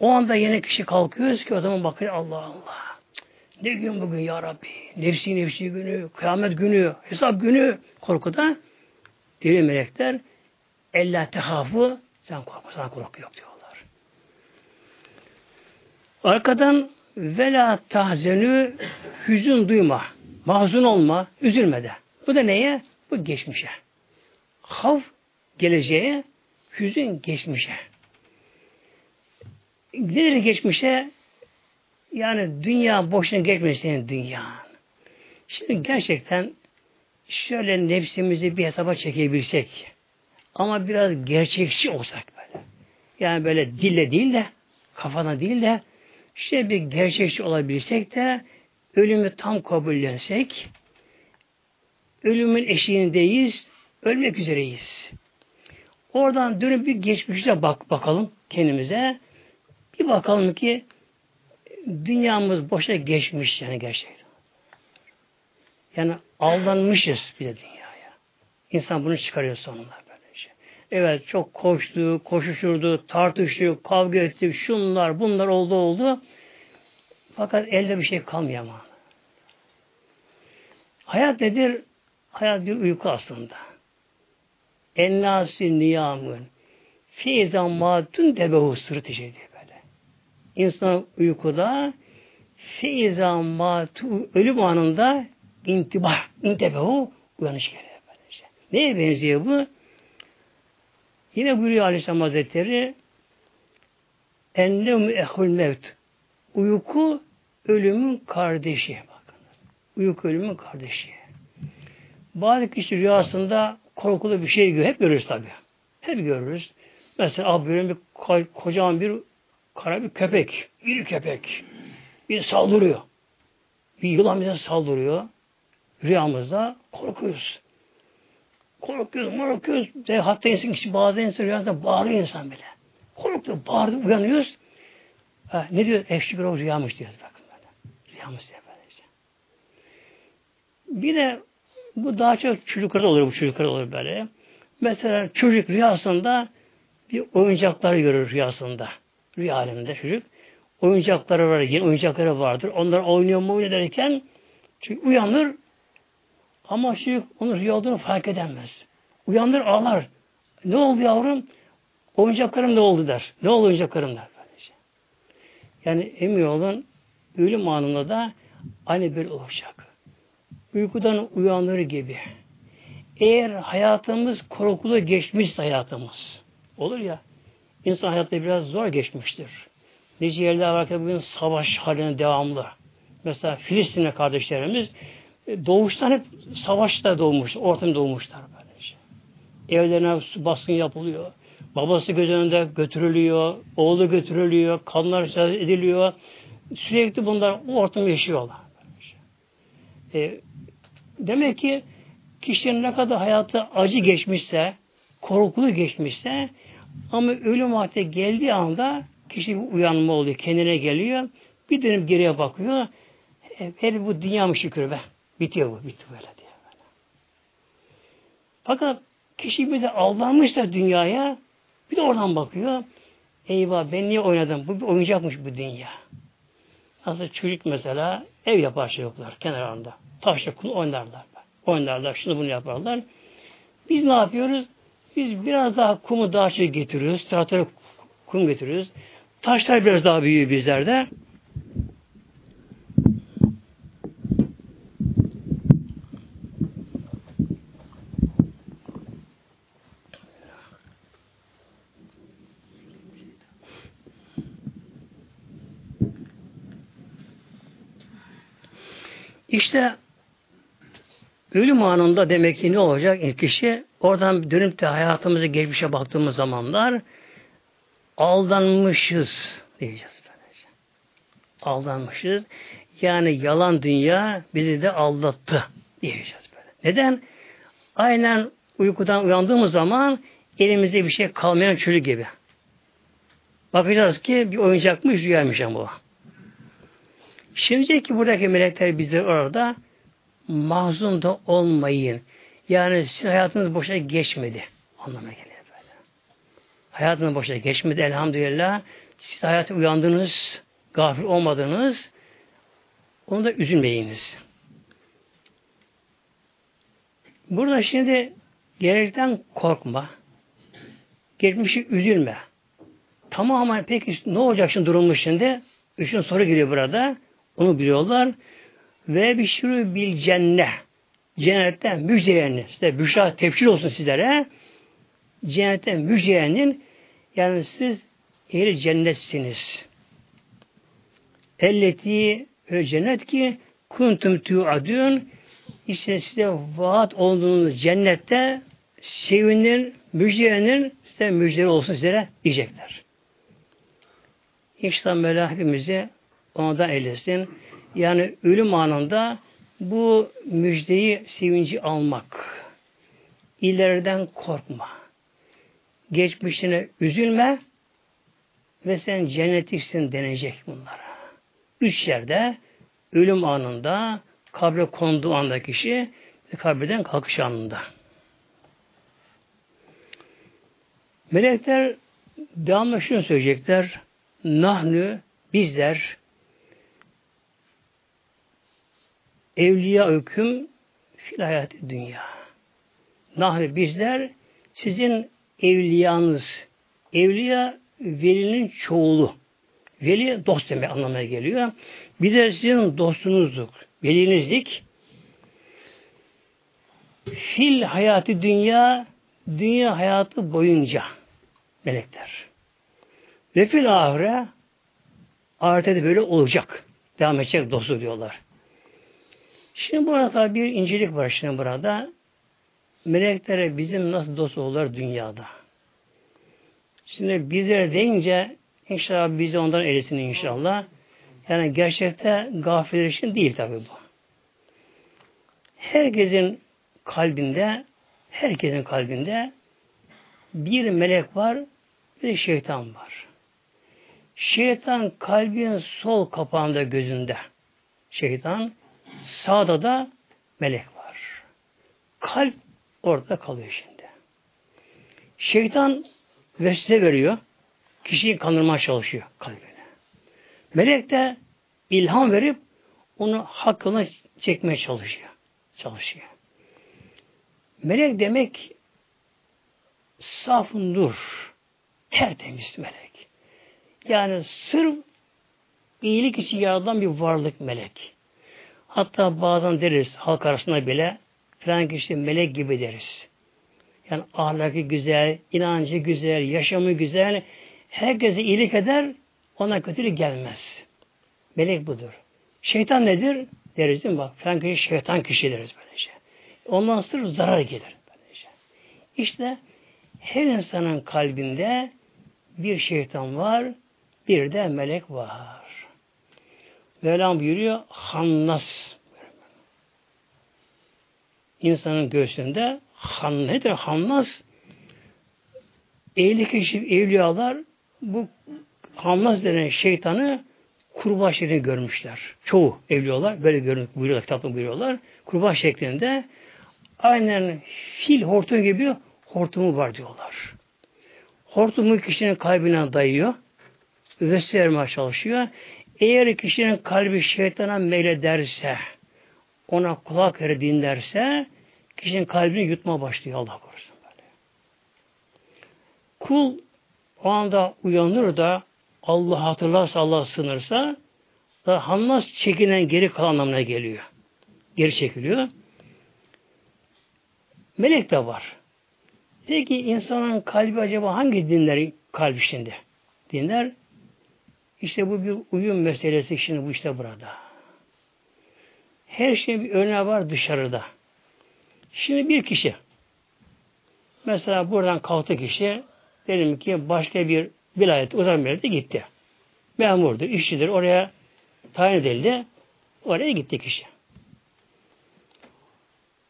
O anda yine kişi kalkıyoruz ki o zaman bakıyor Allah Allah. Ne gün bugün ya Rabbi? Nefsi nefsi günü, kıyamet günü, hesap günü korkuda deli meleklerella tehafı sen korkma sana korku yok diyorlar. Arkadan vela tahzenü hüzün duyma, mahzun olma, üzülme de. Bu da neye? Bu geçmişe. Hav geleceğe, hüzün geçmişe. Nedir geçmişe? Yani dünya boşuna geçmiş senin dünya. Şimdi gerçekten şöyle nefsimizi bir hesaba çekebilsek ama biraz gerçekçi olsak böyle. Yani böyle dille değil de kafana değil de işte bir gerçekçi olabilsek de ölümü tam kabullensek ölümün eşiğindeyiz, ölmek üzereyiz. Oradan dönüp bir geçmişe bak bakalım kendimize. Bir bakalım ki dünyamız boşa geçmiş yani gerçekten. Yani aldanmışız bir de dünyaya. İnsan bunu çıkarıyor sonunda böylece. Evet çok koştu, koşuşurdu, tartıştı, kavga etti, şunlar bunlar oldu oldu. Fakat elde bir şey kalmıyor ama. Hayat nedir? Hayat bir uyku aslında. Ennâsü niyâmın fîzâ mâtun debehu sırtı şey böyle. İnsan uykuda fîzâ mâtu ölüm anında intibah, intebehu uyanış geliyor. Böylece. Neye benziyor bu? Yine buyuruyor Aleyhisselam Hazretleri Ennevmü ehul mevt. Uyku ölümün kardeşi. Bakınız. Uyku ölümün kardeşi. Bazı kişi rüyasında korkulu bir şey görüyor. Hep görürüz tabi. Hep görürüz. Mesela abi bir kocaman bir kara bir köpek. Bir köpek. Bir saldırıyor. Bir yılan bize saldırıyor. Rüyamızda korkuyoruz. Korkuyoruz, korkuyoruz. Hatta insan kişi bazı insan rüyasında bağırıyor insan bile. Korktu, bağırdı, uyanıyoruz. Ha, ne diyor? Eşşükür o rüyamış diyoruz bakın böyle. Rüyamış diyor böylece. Bir de bu daha çok çocuklarda olur, bu çocuklarda olur böyle. Mesela çocuk rüyasında bir oyuncakları görür rüyasında. Rüya aleminde çocuk. Oyuncakları var, yeni oyuncakları vardır. Onlar oynuyor mu oynuyor derken çünkü uyanır ama çocuk onun rüya olduğunu fark edemez. Uyanır ağlar. Ne oldu yavrum? Oyuncaklarım ne oldu der. Ne oldu oyuncaklarım der. Böylece. Yani emin olun ölüm anında da aynı bir olacak. Uykudan uyanır gibi. Eğer hayatımız korkulu geçmiş hayatımız. Olur ya. İnsan hayatta biraz zor geçmiştir. Nice yerler var ki bugün savaş halinde devamlı. Mesela Filistin'e kardeşlerimiz e, doğuştan hep savaşta doğmuş, ortam doğmuşlar böylece. Evlerine baskın yapılıyor. Babası göz önünde götürülüyor, oğlu götürülüyor, kanlar ediliyor. Sürekli bunlar o ortamı yaşıyorlar. E, demek ki kişinin ne kadar hayatı acı geçmişse, korkulu geçmişse ama ölüm vakti geldiği anda kişi uyanma oluyor, kendine geliyor. Bir dönüp geriye bakıyor. E, her bu dünya mı şükür be. Bitiyor bu, bitti böyle diye. Böyle. Fakat kişi bir de aldanmışsa dünyaya bir de oradan bakıyor. Eyvah ben niye oynadım? Bu bir oyuncakmış bu dünya. Nasıl çocuk mesela ev yapar çocuklar kenarında. Taşla kum oynarlar. Oynarlar, şunu bunu yaparlar. Biz ne yapıyoruz? Biz biraz daha kumu daha şey getiriyoruz. Tahtada kum getiriyoruz. Taşlar biraz daha büyüyor bizlerde. İşte ölüm anında demek ki ne olacak ilk kişi? Oradan dönüp de hayatımızı geçmişe baktığımız zamanlar aldanmışız diyeceğiz. Böylece. Aldanmışız. Yani yalan dünya bizi de aldattı diyeceğiz böyle. Neden? Aynen uykudan uyandığımız zaman elimizde bir şey kalmayan çocuk gibi. Bakacağız ki bir oyuncakmış rüyaymış ama bu. Şimdi ki buradaki melekler bize orada mahzun da olmayın. Yani sizin hayatınız boşa geçmedi. Anlamına geliyor böyle. Hayatınız boşa geçmedi elhamdülillah. Siz hayatı uyandınız, gafil olmadınız. Onu da üzülmeyiniz. Burada şimdi gelecekten korkma. Geçmişi üzülme. Tamamen peki ne olacak şimdi durumu şimdi? Üçün soru geliyor burada. Onu biliyorlar. Ve bir sürü bil cennet. Cennetten müjdelerini. İşte büşra tefsir olsun sizlere. Cennetten müjdelenin yani siz ehli cennetsiniz. Elleti öyle cennet ki kuntum tu'adun işte size vaat olduğunuz cennette sevinin, müjdenin size müjde olsun size diyecekler. İnşallah Mevla hepimizi ondan eylesin. Yani ölüm anında bu müjdeyi, sevinci almak. İleriden korkma. Geçmişine üzülme ve sen cennetliksin denecek bunlara. Üç yerde ölüm anında, kabre konduğu anda kişi ve kabirden kalkış anında. Melekler devamlı şunu söyleyecekler. Nahnü bizler evliya hüküm fil hayatı dünya. Nahnü bizler sizin evliyanız. Evliya velinin çoğulu. Veli dost demek anlamına geliyor. Biz de sizin dostunuzduk. Velinizdik. Fil hayatı dünya, dünya hayatı boyunca melekler. Ve fil ahire ahirette böyle olacak. Devam edecek dostu diyorlar. Şimdi burada bir incelik var şimdi burada. Meleklere bizim nasıl dost olurlar dünyada. Şimdi bizlere deyince inşallah bizi ondan eylesin inşallah. Yani gerçekte gafiller için değil tabi bu. Herkesin kalbinde herkesin kalbinde bir melek var bir şeytan var. Şeytan kalbin sol kapağında gözünde. Şeytan sağda da melek var. Kalp orada kalıyor şimdi. Şeytan vesile veriyor. Kişiyi kandırmaya çalışıyor kalbine. Melek de ilham verip onu hakkına çekmeye çalışıyor. Çalışıyor. Melek demek saf nur, tertemiz melek. Yani sırf iyilik için yaratılan bir varlık melek. Hatta bazen deriz halk arasında bile falan kişi melek gibi deriz. Yani ahlakı güzel, inancı güzel, yaşamı güzel, herkese iyilik eder, ona kötülük gelmez. Melek budur. Şeytan nedir? Deriz değil mi? Bak, falan kişi şeytan kişi deriz böylece. Ondan sırf zarar gelir böylece. İşte her insanın kalbinde bir şeytan var, bir de melek var. Mevlam buyuruyor, Hannas. İnsanın göğsünde Han nedir? Hannas ehli kişi, evliyalar bu Hannas denen şeytanı kurbağa şeklinde görmüşler. Çoğu evliyalar böyle görünüyor, buyuruyorlar, kitapta buyuruyorlar. Kurbağa şeklinde aynen fil hortum gibi hortumu var diyorlar. Hortumu kişinin kalbine dayıyor. Vesile çalışıyor. Eğer kişinin kalbi şeytana meylederse, ona kulak veri dinlerse, kişinin kalbini yutma başlıyor Allah korusun. Böyle. Kul o anda uyanır da Allah hatırlarsa, Allah sınırsa da Hannas çekinen geri kalan anlamına geliyor. Geri çekiliyor. Melek de var. Peki insanın kalbi acaba hangi dinleri kalbi şimdi? Dinler işte bu bir uyum meselesi şimdi bu işte burada. Her şey bir örneği var dışarıda. Şimdi bir kişi mesela buradan kalktı kişi dedim ki başka bir vilayet uzak bir yerde gitti. Memurdu, işçidir. Oraya tayin edildi. Oraya gitti kişi.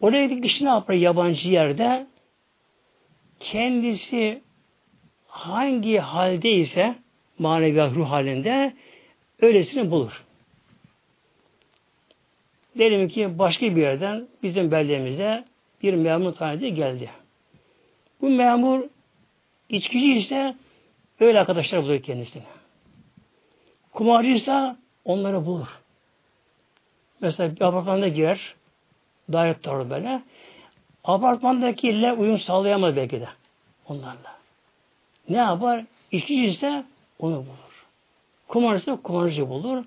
Oraya gitti kişi ne yapar yabancı yerde? Kendisi hangi haldeyse manevi ruh halinde öylesini bulur. Diyelim ki başka bir yerden bizim beldemize bir memur tanıdığı geldi. Bu memur içkici ise öyle arkadaşlar bulur kendisine. Kumarcıysa onları bulur. Mesela bir apartmanda girer, daire tutar böyle. Apartmandakiyle uyum sağlayamaz belki de onlarla. Ne yapar? İçkici ise onu bulur. Kumarcı kumarcı bulur.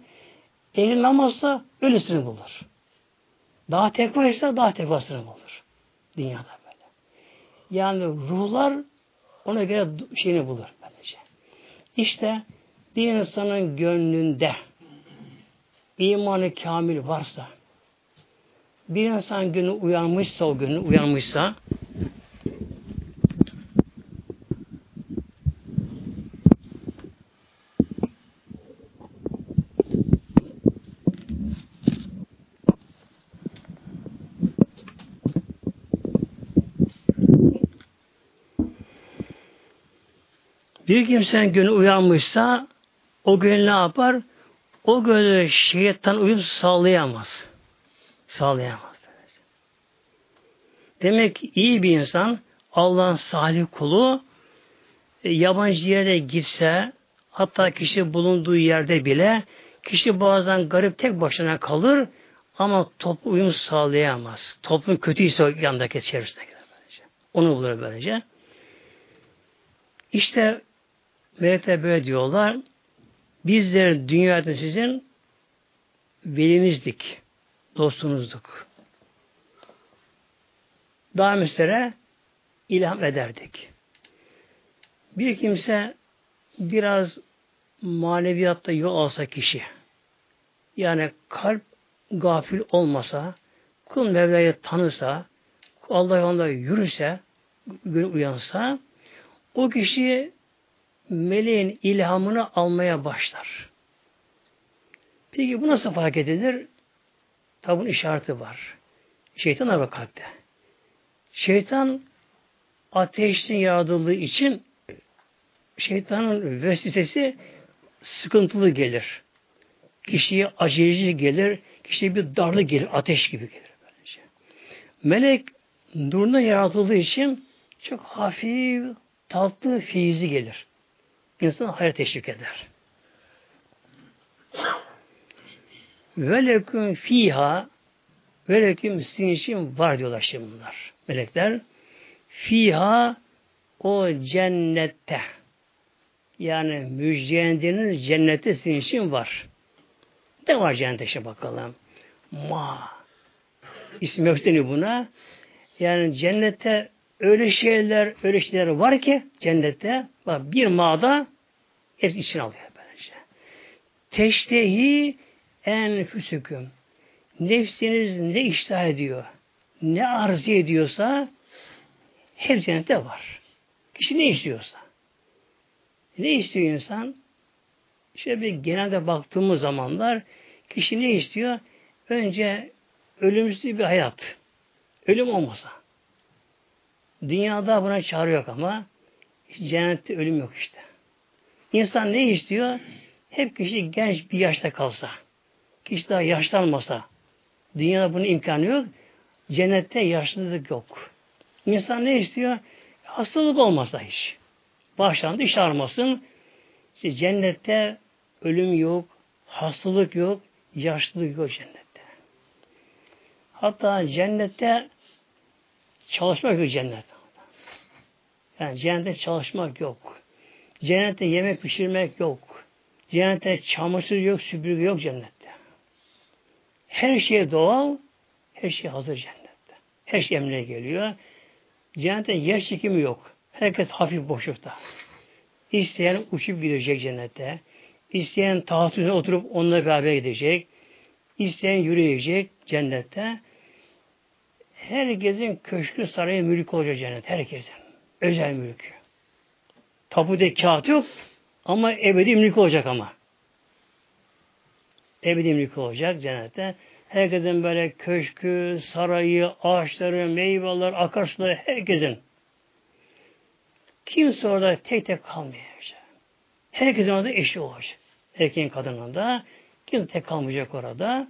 Ehli namazsa öylesini bulur. Daha tekva daha tekvasını bulur. Dünyada böyle. Yani ruhlar ona göre şeyini bulur. Böylece. İşte bir insanın gönlünde imanı kamil varsa, bir insan günü uyanmışsa o günü uyanmışsa Bir kimsenin günü uyanmışsa o gün ne yapar? O günü şeytan uyum sağlayamaz. Sağlayamaz. Demek iyi bir insan Allah'ın salih kulu e, yabancı yere gitse hatta kişi bulunduğu yerde bile kişi bazen garip tek başına kalır ama toplum uyum sağlayamaz. Toplum kötüyse yanındaki çevresine gider böylece. Onu bulur böylece. İşte Melekler böyle diyorlar. Bizler dünyada sizin velimizdik. Dostunuzduk. Daha mesela ilham ederdik. Bir kimse biraz maneviyatta yol alsa kişi, yani kalp gafil olmasa, kul Mevla'yı tanısa, Allah yolunda yürüse, uyansa, o kişi meleğin ilhamını almaya başlar. Peki bu nasıl fark edilir? Tabi bunun işareti var. Şeytan var kalpte. Şeytan ateşin yaratıldığı için şeytanın vesisesi sıkıntılı gelir. Kişiye aceleci gelir, kişiye bir darlı gelir, ateş gibi gelir. Böylece. Melek nuruna yaratıldığı için çok hafif, tatlı, fiizi gelir insan hayır teşvik eder. Veleküm fiha veleküm sizin için var diyorlar şimdi bunlar. Melekler fiha o cennette yani müjdelendiğiniz cennette sizin için var. Ne var cennette işte bakalım. Ma. Öfteni buna. Yani cennette öyle şeyler, öyle şeyler var ki cennette bak bir mağda hepsi için alıyor böylece. Teştehi enfüsüküm. Nefsiniz ne iştah ediyor, ne arzu ediyorsa hep cennette var. Kişi ne istiyorsa. Ne istiyor insan? Şöyle bir genelde baktığımız zamanlar kişi ne istiyor? Önce ölümsüz bir hayat. Ölüm olmasa. Dünyada buna çare yok ama cennette ölüm yok işte. İnsan ne istiyor? Hep kişi genç bir yaşta kalsa. Kişi daha yaşlanmasa. Dünyada bunun imkanı yok. Cennette yaşlılık yok. İnsan ne istiyor? Hastalık olmasa hiç. Başlandı iş armasın. İşte cennette ölüm yok, hastalık yok, yaşlılık yok cennette. Hatta cennette çalışmak yok cennet. Yani cennette çalışmak yok. Cennette yemek pişirmek yok. Cennette çamaşır yok, süpürge yok cennette. Her şey doğal, her şey hazır cennette. Her şey emrine geliyor. Cennette yer çekimi yok. Herkes hafif boşlukta. İsteyen uçup gidecek cennette. İsteyen tahtına oturup onunla beraber gidecek. İsteyen yürüyecek cennette. Herkesin köşkü sarayı mülk olacak cennet. Herkesin. Özel mülkü. Tapuda kağıt yok ama ebedi mülk olacak ama. Ebedi mülk olacak cennette. Herkesin böyle köşkü, sarayı, ağaçları, meyveler, akarsuları herkesin. Kimse orada tek tek kalmayacak. Herkesin orada eşi olacak. Erkeğin kadınında. Kimse tek kalmayacak orada.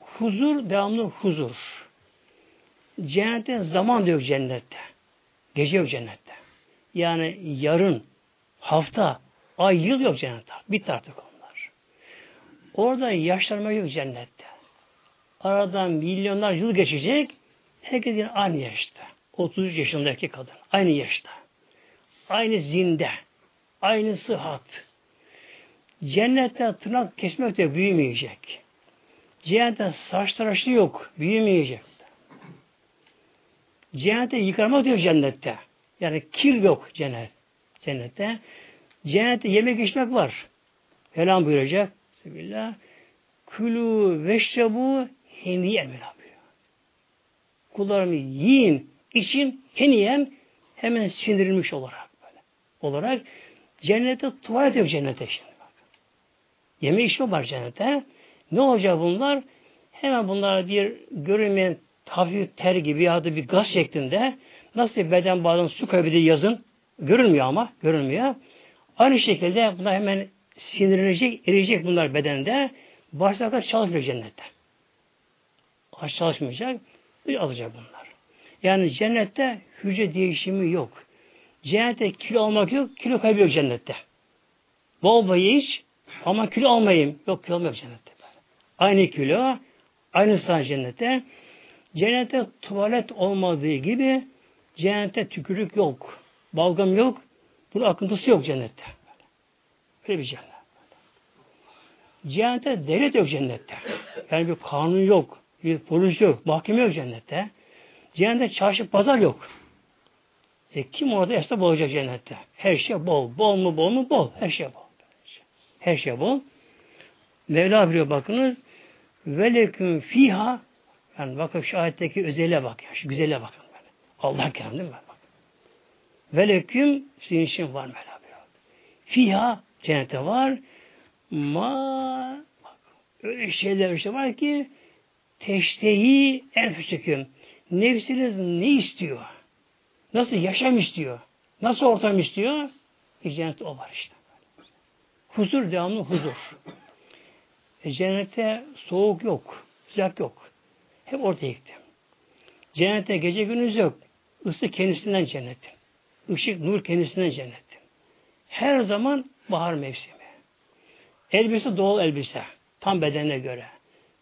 Huzur, devamlı huzur. Cennette zaman da yok cennette. Gece yok cennette. Yani yarın, hafta, ay, yıl yok cennette. Bitti artık onlar. Orada yaşlanma yok cennette. Aradan milyonlar yıl geçecek. Herkes yine aynı yaşta. 33 yaşındaki kadın. Aynı yaşta. Aynı zinde. Aynı sıhhat. Cennette tırnak kesmek de büyümeyecek. Cennette saç tıraşı yok. Büyümeyecek. Cennette yıkarmak diyor cennette. Yani kir yok cennet. Cennette. Cennette yemek içmek var. Helam buyuracak. Bismillah. Külü veşrebu heniyen Mevlam buyuruyor. Kullarımı yiyin, için heniyen hemen sindirilmiş olarak böyle. Olarak cennette tuvalet yok cennete şimdi. Bak. Yeme içme var cennete. Ne olacak bunlar? Hemen bunlar bir görünmeyen hafif ter gibi ya da bir gaz şeklinde nasıl beden bazen su kaybediyor yazın görünmüyor ama görünmüyor. Aynı şekilde bunlar hemen sinirlenecek, eriyecek bunlar bedende. Bağırsaklar çalışmıyor cennette. Aç çalışmayacak, alacak bunlar. Yani cennette hücre değişimi yok. Cennette kilo almak yok, kilo kaybı yok cennette. Bol bol iç ama kilo almayayım. Yok kilo yok cennette. Aynı kilo, aynı stan cennette. Cennette tuvalet olmadığı gibi cennette tükürük yok. Balgam yok. Bunun akıntısı yok cennette. Öyle bir cennet. Cennette devlet yok cennette. Yani bir kanun yok. Bir polis yok. Mahkeme yok cennette. Cennette çarşı pazar yok. E kim orada esnaf olacak cennette? Her şey bol. Bol mu bol mu? Bol. Her şey bol. Her şey bol. Mevla biliyor bakınız. Veleküm fiha yani bakın şu ayetteki özele bak. Ya, şu güzele bakın. Böyle. Allah kendi mi? Bak. Veleküm sizin için var Mevla biliyor. Fiha cennete var. Ma bak, öyle şeyler bir şey var ki teştehi enfüsüküm. Nefsiniz ne istiyor? Nasıl yaşam istiyor? Nasıl ortam istiyor? E, cennette o var işte. Huzur devamlı huzur. E, cennette soğuk yok, sıcak yok. Hep ortaya gittim. Cennette gece gündüz yok. Isı kendisinden cennetin. Işık, nur kendisinden cennetin. Her zaman bahar mevsimi. Elbise doğal elbise. Tam bedenine göre.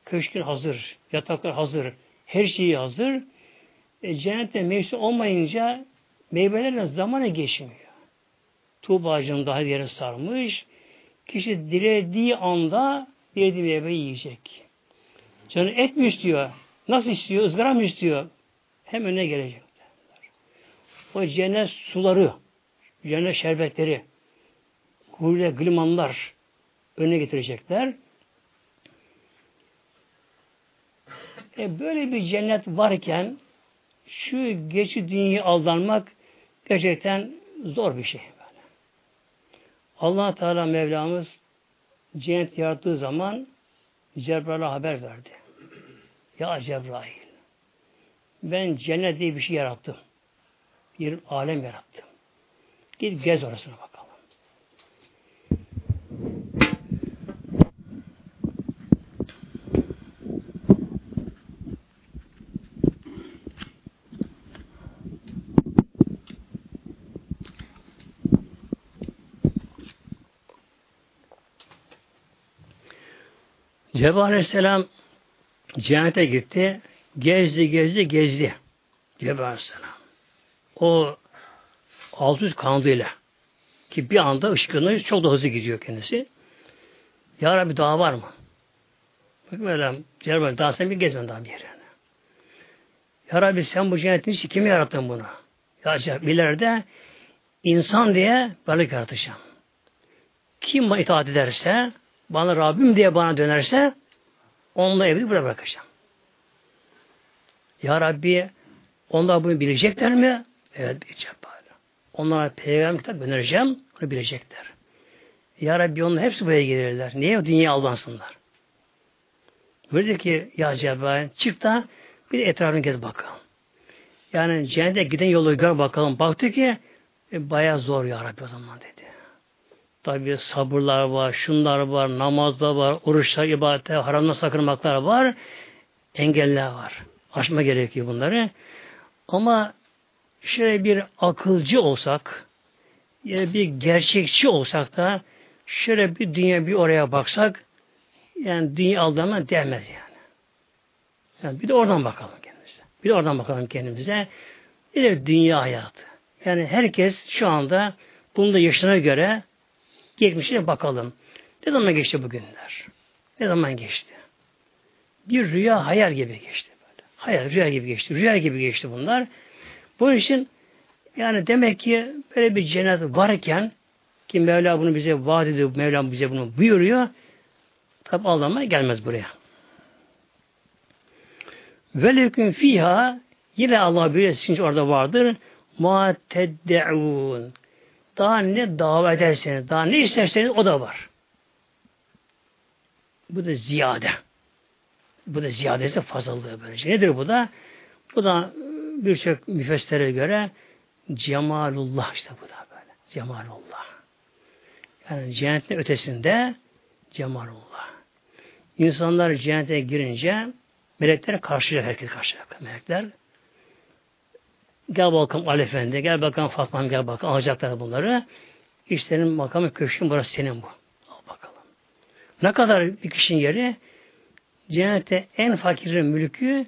Köşkün hazır, yataklar hazır, her şeyi hazır. E, cennette mevsim olmayınca meyvelerle zamanı geçmiyor. Tuğba ağacının daha yere sarmış. Kişi dilediği anda dilediği meyveyi yiyecek. Canı et mi istiyor? Nasıl istiyor? ızgara mı istiyor? Hem önüne gelecek. O cennet suları, cennet şerbetleri, kuyruğuyla glimanlar önüne getirecekler. E böyle bir cennet varken şu geçi dünyayı aldanmak gerçekten zor bir şey. Allah Teala Mevlamız cennet yarattığı zaman Cebrail'e haber verdi. Ya Cebrail ben cennet diye bir şey yarattım. Bir alem yarattım. Git gez orasına bak. Cebrail Aleyhisselam cennete gitti. Gezdi, gezdi, gezdi. Cebrail Aleyhisselam. O 600 kanadıyla ki bir anda ışkını çok da hızlı gidiyor kendisi. Ya Rabbi daha var mı? Bakın öyle Cebrail daha sen bir gezmen daha bir yere. Ya Rabbi sen bu cennetin için kimi yarattın bunu? Ya ileride insan diye balık yaratacağım. Kim bana itaat ederse bana Rabbim diye bana dönerse onunla evli burada bırakacağım. Ya Rabbi onlar bunu bilecekler mi? Evet bilecek böyle. Onlara peygamber kitap önereceğim. Bunu bilecekler. Ya Rabbi onlar hepsi buraya gelirler. Niye dünya aldansınlar? Böyle ki ya Cebrail çık da bir etrafını gez bakalım. Yani cennete giden yolu gör bakalım. Baktı ki e, bayağı zor ya Rabbi o zaman dedi. Tabi sabırlar var, şunlar var, namazlar var, oruçlar, ibadetler, haramla sakınmaklar var. Engeller var. Aşma gerekiyor bunları. Ama şöyle bir akılcı olsak, yani bir gerçekçi olsak da şöyle bir dünya bir oraya baksak yani dünya aldığına değmez yani. yani. Bir de oradan bakalım kendimize. Bir de oradan bakalım kendimize. Bir de dünya hayatı. Yani herkes şu anda bunu da yaşına göre Geçmişine bakalım. Ne zaman geçti bu günler? Ne zaman geçti? Bir rüya hayal gibi geçti. Böyle. Hayal rüya gibi geçti. Rüya gibi geçti bunlar. Bunun için yani demek ki böyle bir cennet varken Ki Mevla bunu bize vaat ediyor, Mevla bize bunu buyuruyor. Tabi Allah'ıma gelmez buraya. Velekün fiha yine Allah bilir orada vardır. Ma tedde'un. Daha ne dava ederseniz, daha ne isterseniz o da var. Bu da ziyade. Bu da ziyadesi fazlalığı böylece. Nedir bu da? Bu da birçok müfessirlere göre cemalullah işte bu da böyle. Cemalullah. Yani cennetin ötesinde cemalullah. İnsanlar cennete girince melekler karşılayacak herkes karşılayacak. Melekler gel bakalım Ali Efendi, gel bakalım Fatma gel bakalım alacaklar bunları. İşlerin makamı köşkün burası senin bu. Al bakalım. Ne kadar bir kişinin yeri? Cennette en fakirin mülkü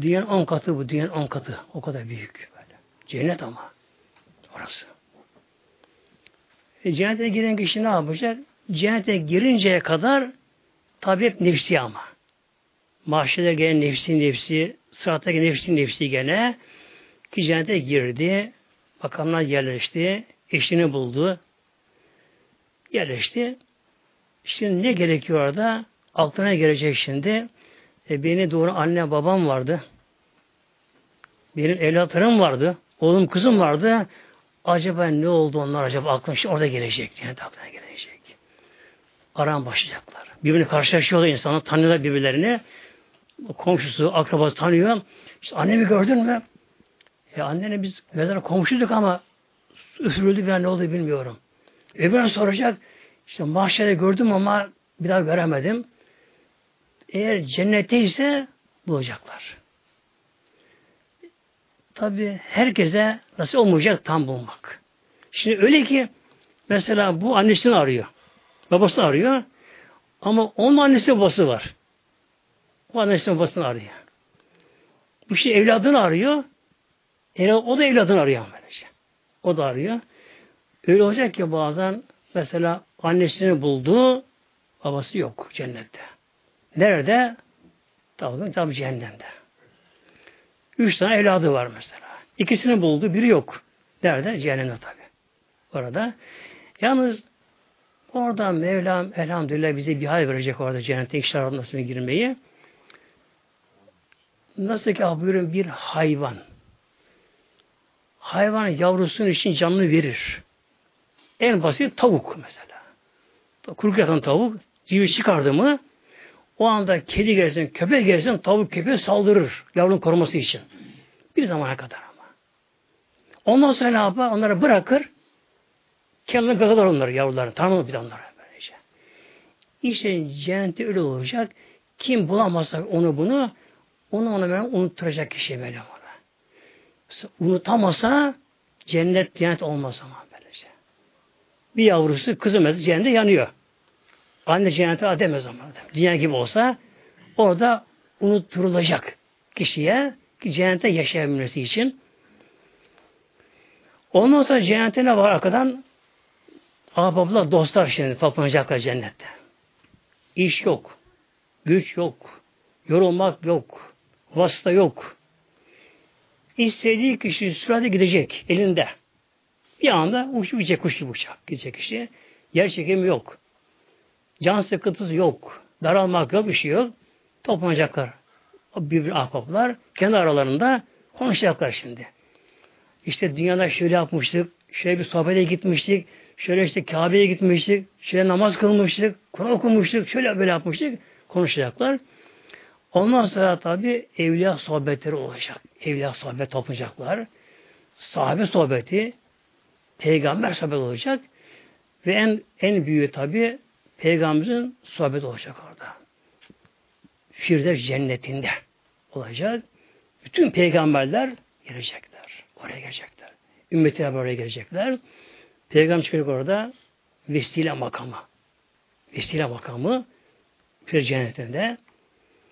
dünyanın on katı bu. Dünyanın on katı. O kadar büyük. Böyle. Cennet ama. Orası. E, cennete giren kişi ne yapacak? Cennete girinceye kadar tabi hep nefsi ama. Mahşede gelen nefsi nefsi, sırattaki nefsi nefsi gene ki girdi, bakanlar yerleşti, eşini buldu, yerleşti. Şimdi ne gerekiyor orada? Aklına gelecek şimdi. E, beni doğru anne babam vardı. Benim evlatlarım vardı. Oğlum kızım vardı. Acaba ne oldu onlar acaba aklına işte orada gelecek. Yani aklına gelecek. Aram başlayacaklar. Birbirini karşılaşıyorlar insanlar. Tanıyorlar birbirlerini. Komşusu, akrabası tanıyor. İşte annemi gördün mü? Ya annene biz mezara komşuyduk ama üfürüldü bir ne oldu bilmiyorum. Öbürüne soracak. İşte mahşerde gördüm ama bir daha göremedim. Eğer cennette ise bulacaklar. Tabi herkese nasıl olmayacak tam bulmak. Şimdi öyle ki mesela bu annesini arıyor. Babasını arıyor. Ama onun annesi babası var. O annesi babasını arıyor. Bu şey evladını arıyor. Evlad, o da evladını arıyor böylece. O da arıyor. Öyle olacak ki bazen mesela annesini buldu, babası yok cennette. Nerede? Tabii, tabii cehennemde. Üç tane evladı var mesela. İkisini buldu, biri yok. Nerede? Cehennemde tabi. Orada. Yalnız orada Mevlam elhamdülillah bize bir hal verecek orada cennete işler nasıl girmeyi. Nasıl ki buyurun bir hayvan. Hayvan yavrusunun için canını verir. En basit tavuk mesela. Kuruk yatan tavuk civi çıkardı mı o anda kedi gelsin, köpek gelsin, tavuk köpeğe saldırır yavrunun koruması için. Bir zamana kadar ama. Ondan sonra ne yapar? Onları bırakır. Kendine kadar onları yavruları. Tanımlı bir onları böylece. İşte cennette öyle olacak. Kim bulamazsa onu bunu onu ona böyle unutturacak kişi ona. Unutamasa cennet cennet olmaz ama böylece. Bir yavrusu kızı mesela cennette yanıyor. Anne cennete ademez ama. Dünya gibi olsa orada unutturulacak kişiye ki cennete yaşayabilmesi için. Ondan sonra cennette ne var arkadan? Ahbaplar, dostlar şimdi toplanacaklar cennette. İş yok. Güç yok. Yorulmak yok. Vasıta yok. İstediği kişi sürede gidecek elinde. Bir anda uçup gidecek kuş gibi uçak gidecek kişi. Yer çekimi yok. Can sıkıntısı yok. Daralmak yok, bir şey yok. Toplanacaklar. Bir ahbaplar kendi aralarında konuşacaklar şimdi. İşte dünyada şöyle yapmıştık, şöyle bir sohbete gitmiştik, şöyle işte Kabe'ye gitmiştik, şöyle namaz kılmıştık, Kur'an okumuştuk, şöyle böyle yapmıştık, konuşacaklar. Ondan sonra tabi evliya sohbetleri olacak. Evliya sohbet toplayacaklar. Sahabe sohbeti, peygamber sohbeti olacak. Ve en en büyüğü tabi Peygamberimizin sohbet olacak orada. Firdevs cennetinde olacak. Bütün peygamberler gelecekler. Oraya gelecekler. Ümmetler oraya gelecekler. Peygamber çıkacak orada vesile makamı. Vesile makamı Firdevs cennetinde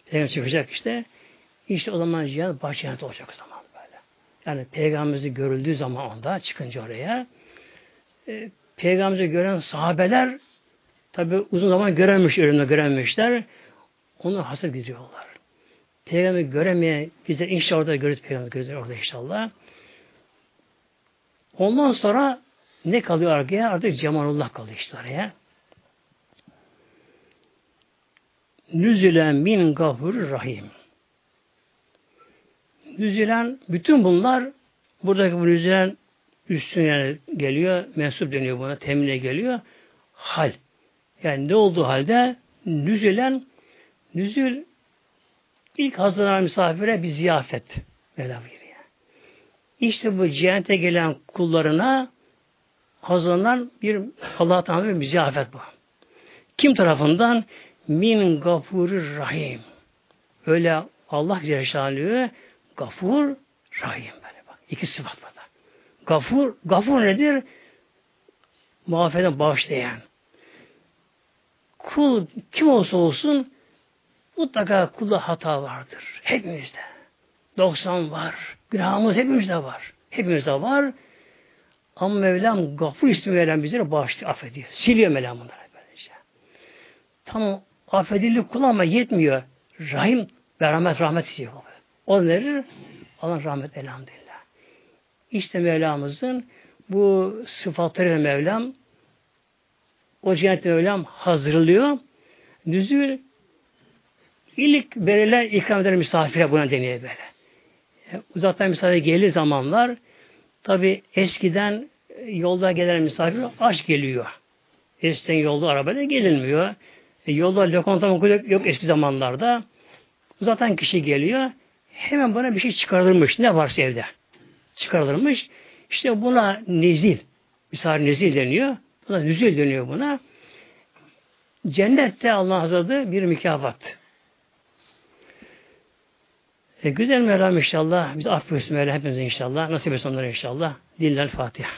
Peygamber çıkacak işte. İşte o zaman cihan baş olacak o zaman böyle. Yani peygamberimizi görüldüğü zaman onda çıkınca oraya e, peygamberimizi gören sahabeler Tabi uzun zaman görememiş, ölümde görememişler. Onu hasret gidiyorlar. Peygamberi göremeyen bizler inşallah orada görürüz Peygamberi görürüz orada inşallah. Ondan sonra Ne kalıyor arkaya? Artık Cemalullah kalıyor işte oraya. Nüzülen min gafur rahim. Nüzülen bütün bunlar buradaki bu nüzülen üstüne geliyor, mensup deniyor buna, temine geliyor. Hal. Yani ne olduğu halde nüzülen nüzül ilk hazırlanan misafire bir ziyafet. Mevla buyuruyor. İşte bu cennete gelen kullarına hazırlanan bir Allah Teala bir ziyafet bu. Kim tarafından? Min gafurur rahim. Öyle Allah Celle gafur rahim böyle bak. İki sıfat burada. Gafur, gafur nedir? Muhafeden bağışlayan. Kul kim olsa olsun mutlaka kulda hata vardır. Hepimizde. 90 var. Günahımız hepimizde var. Hepimizde var. Ama Mevlam gafur ismi veren bizlere bağışlıyor, affediyor. Siliyor Mevlam bunları böylece. Tamam affedildi kullanma yetmiyor. Rahim ve rahmet rahmet istiyor. O verir. Allah rahmet elhamdülillah. İşte Mevlamızın bu sıfatları Mevlam o cennet Mevlam hazırlıyor. Düzül ilk verilen ikram eden misafire buna deniyor böyle. Yani uzaktan misafir gelir zamanlar tabi eskiden yolda gelen misafir aç geliyor. Eskiden yolda arabada gelinmiyor. E, yolda lokanta yok, yok eski zamanlarda. Uzaktan kişi geliyor. Hemen bana bir şey çıkarılmış. Ne varsa evde. Çıkarılmış. İşte buna nezil. Misafir nezil deniyor. Buna nüzül deniyor buna. Cennette Allah hazırladığı bir mükafat. E, güzel Mevlam inşallah. Biz affetsin Mevlam hepimize inşallah. Nasip etsin onlara inşallah. Diller Fatiha.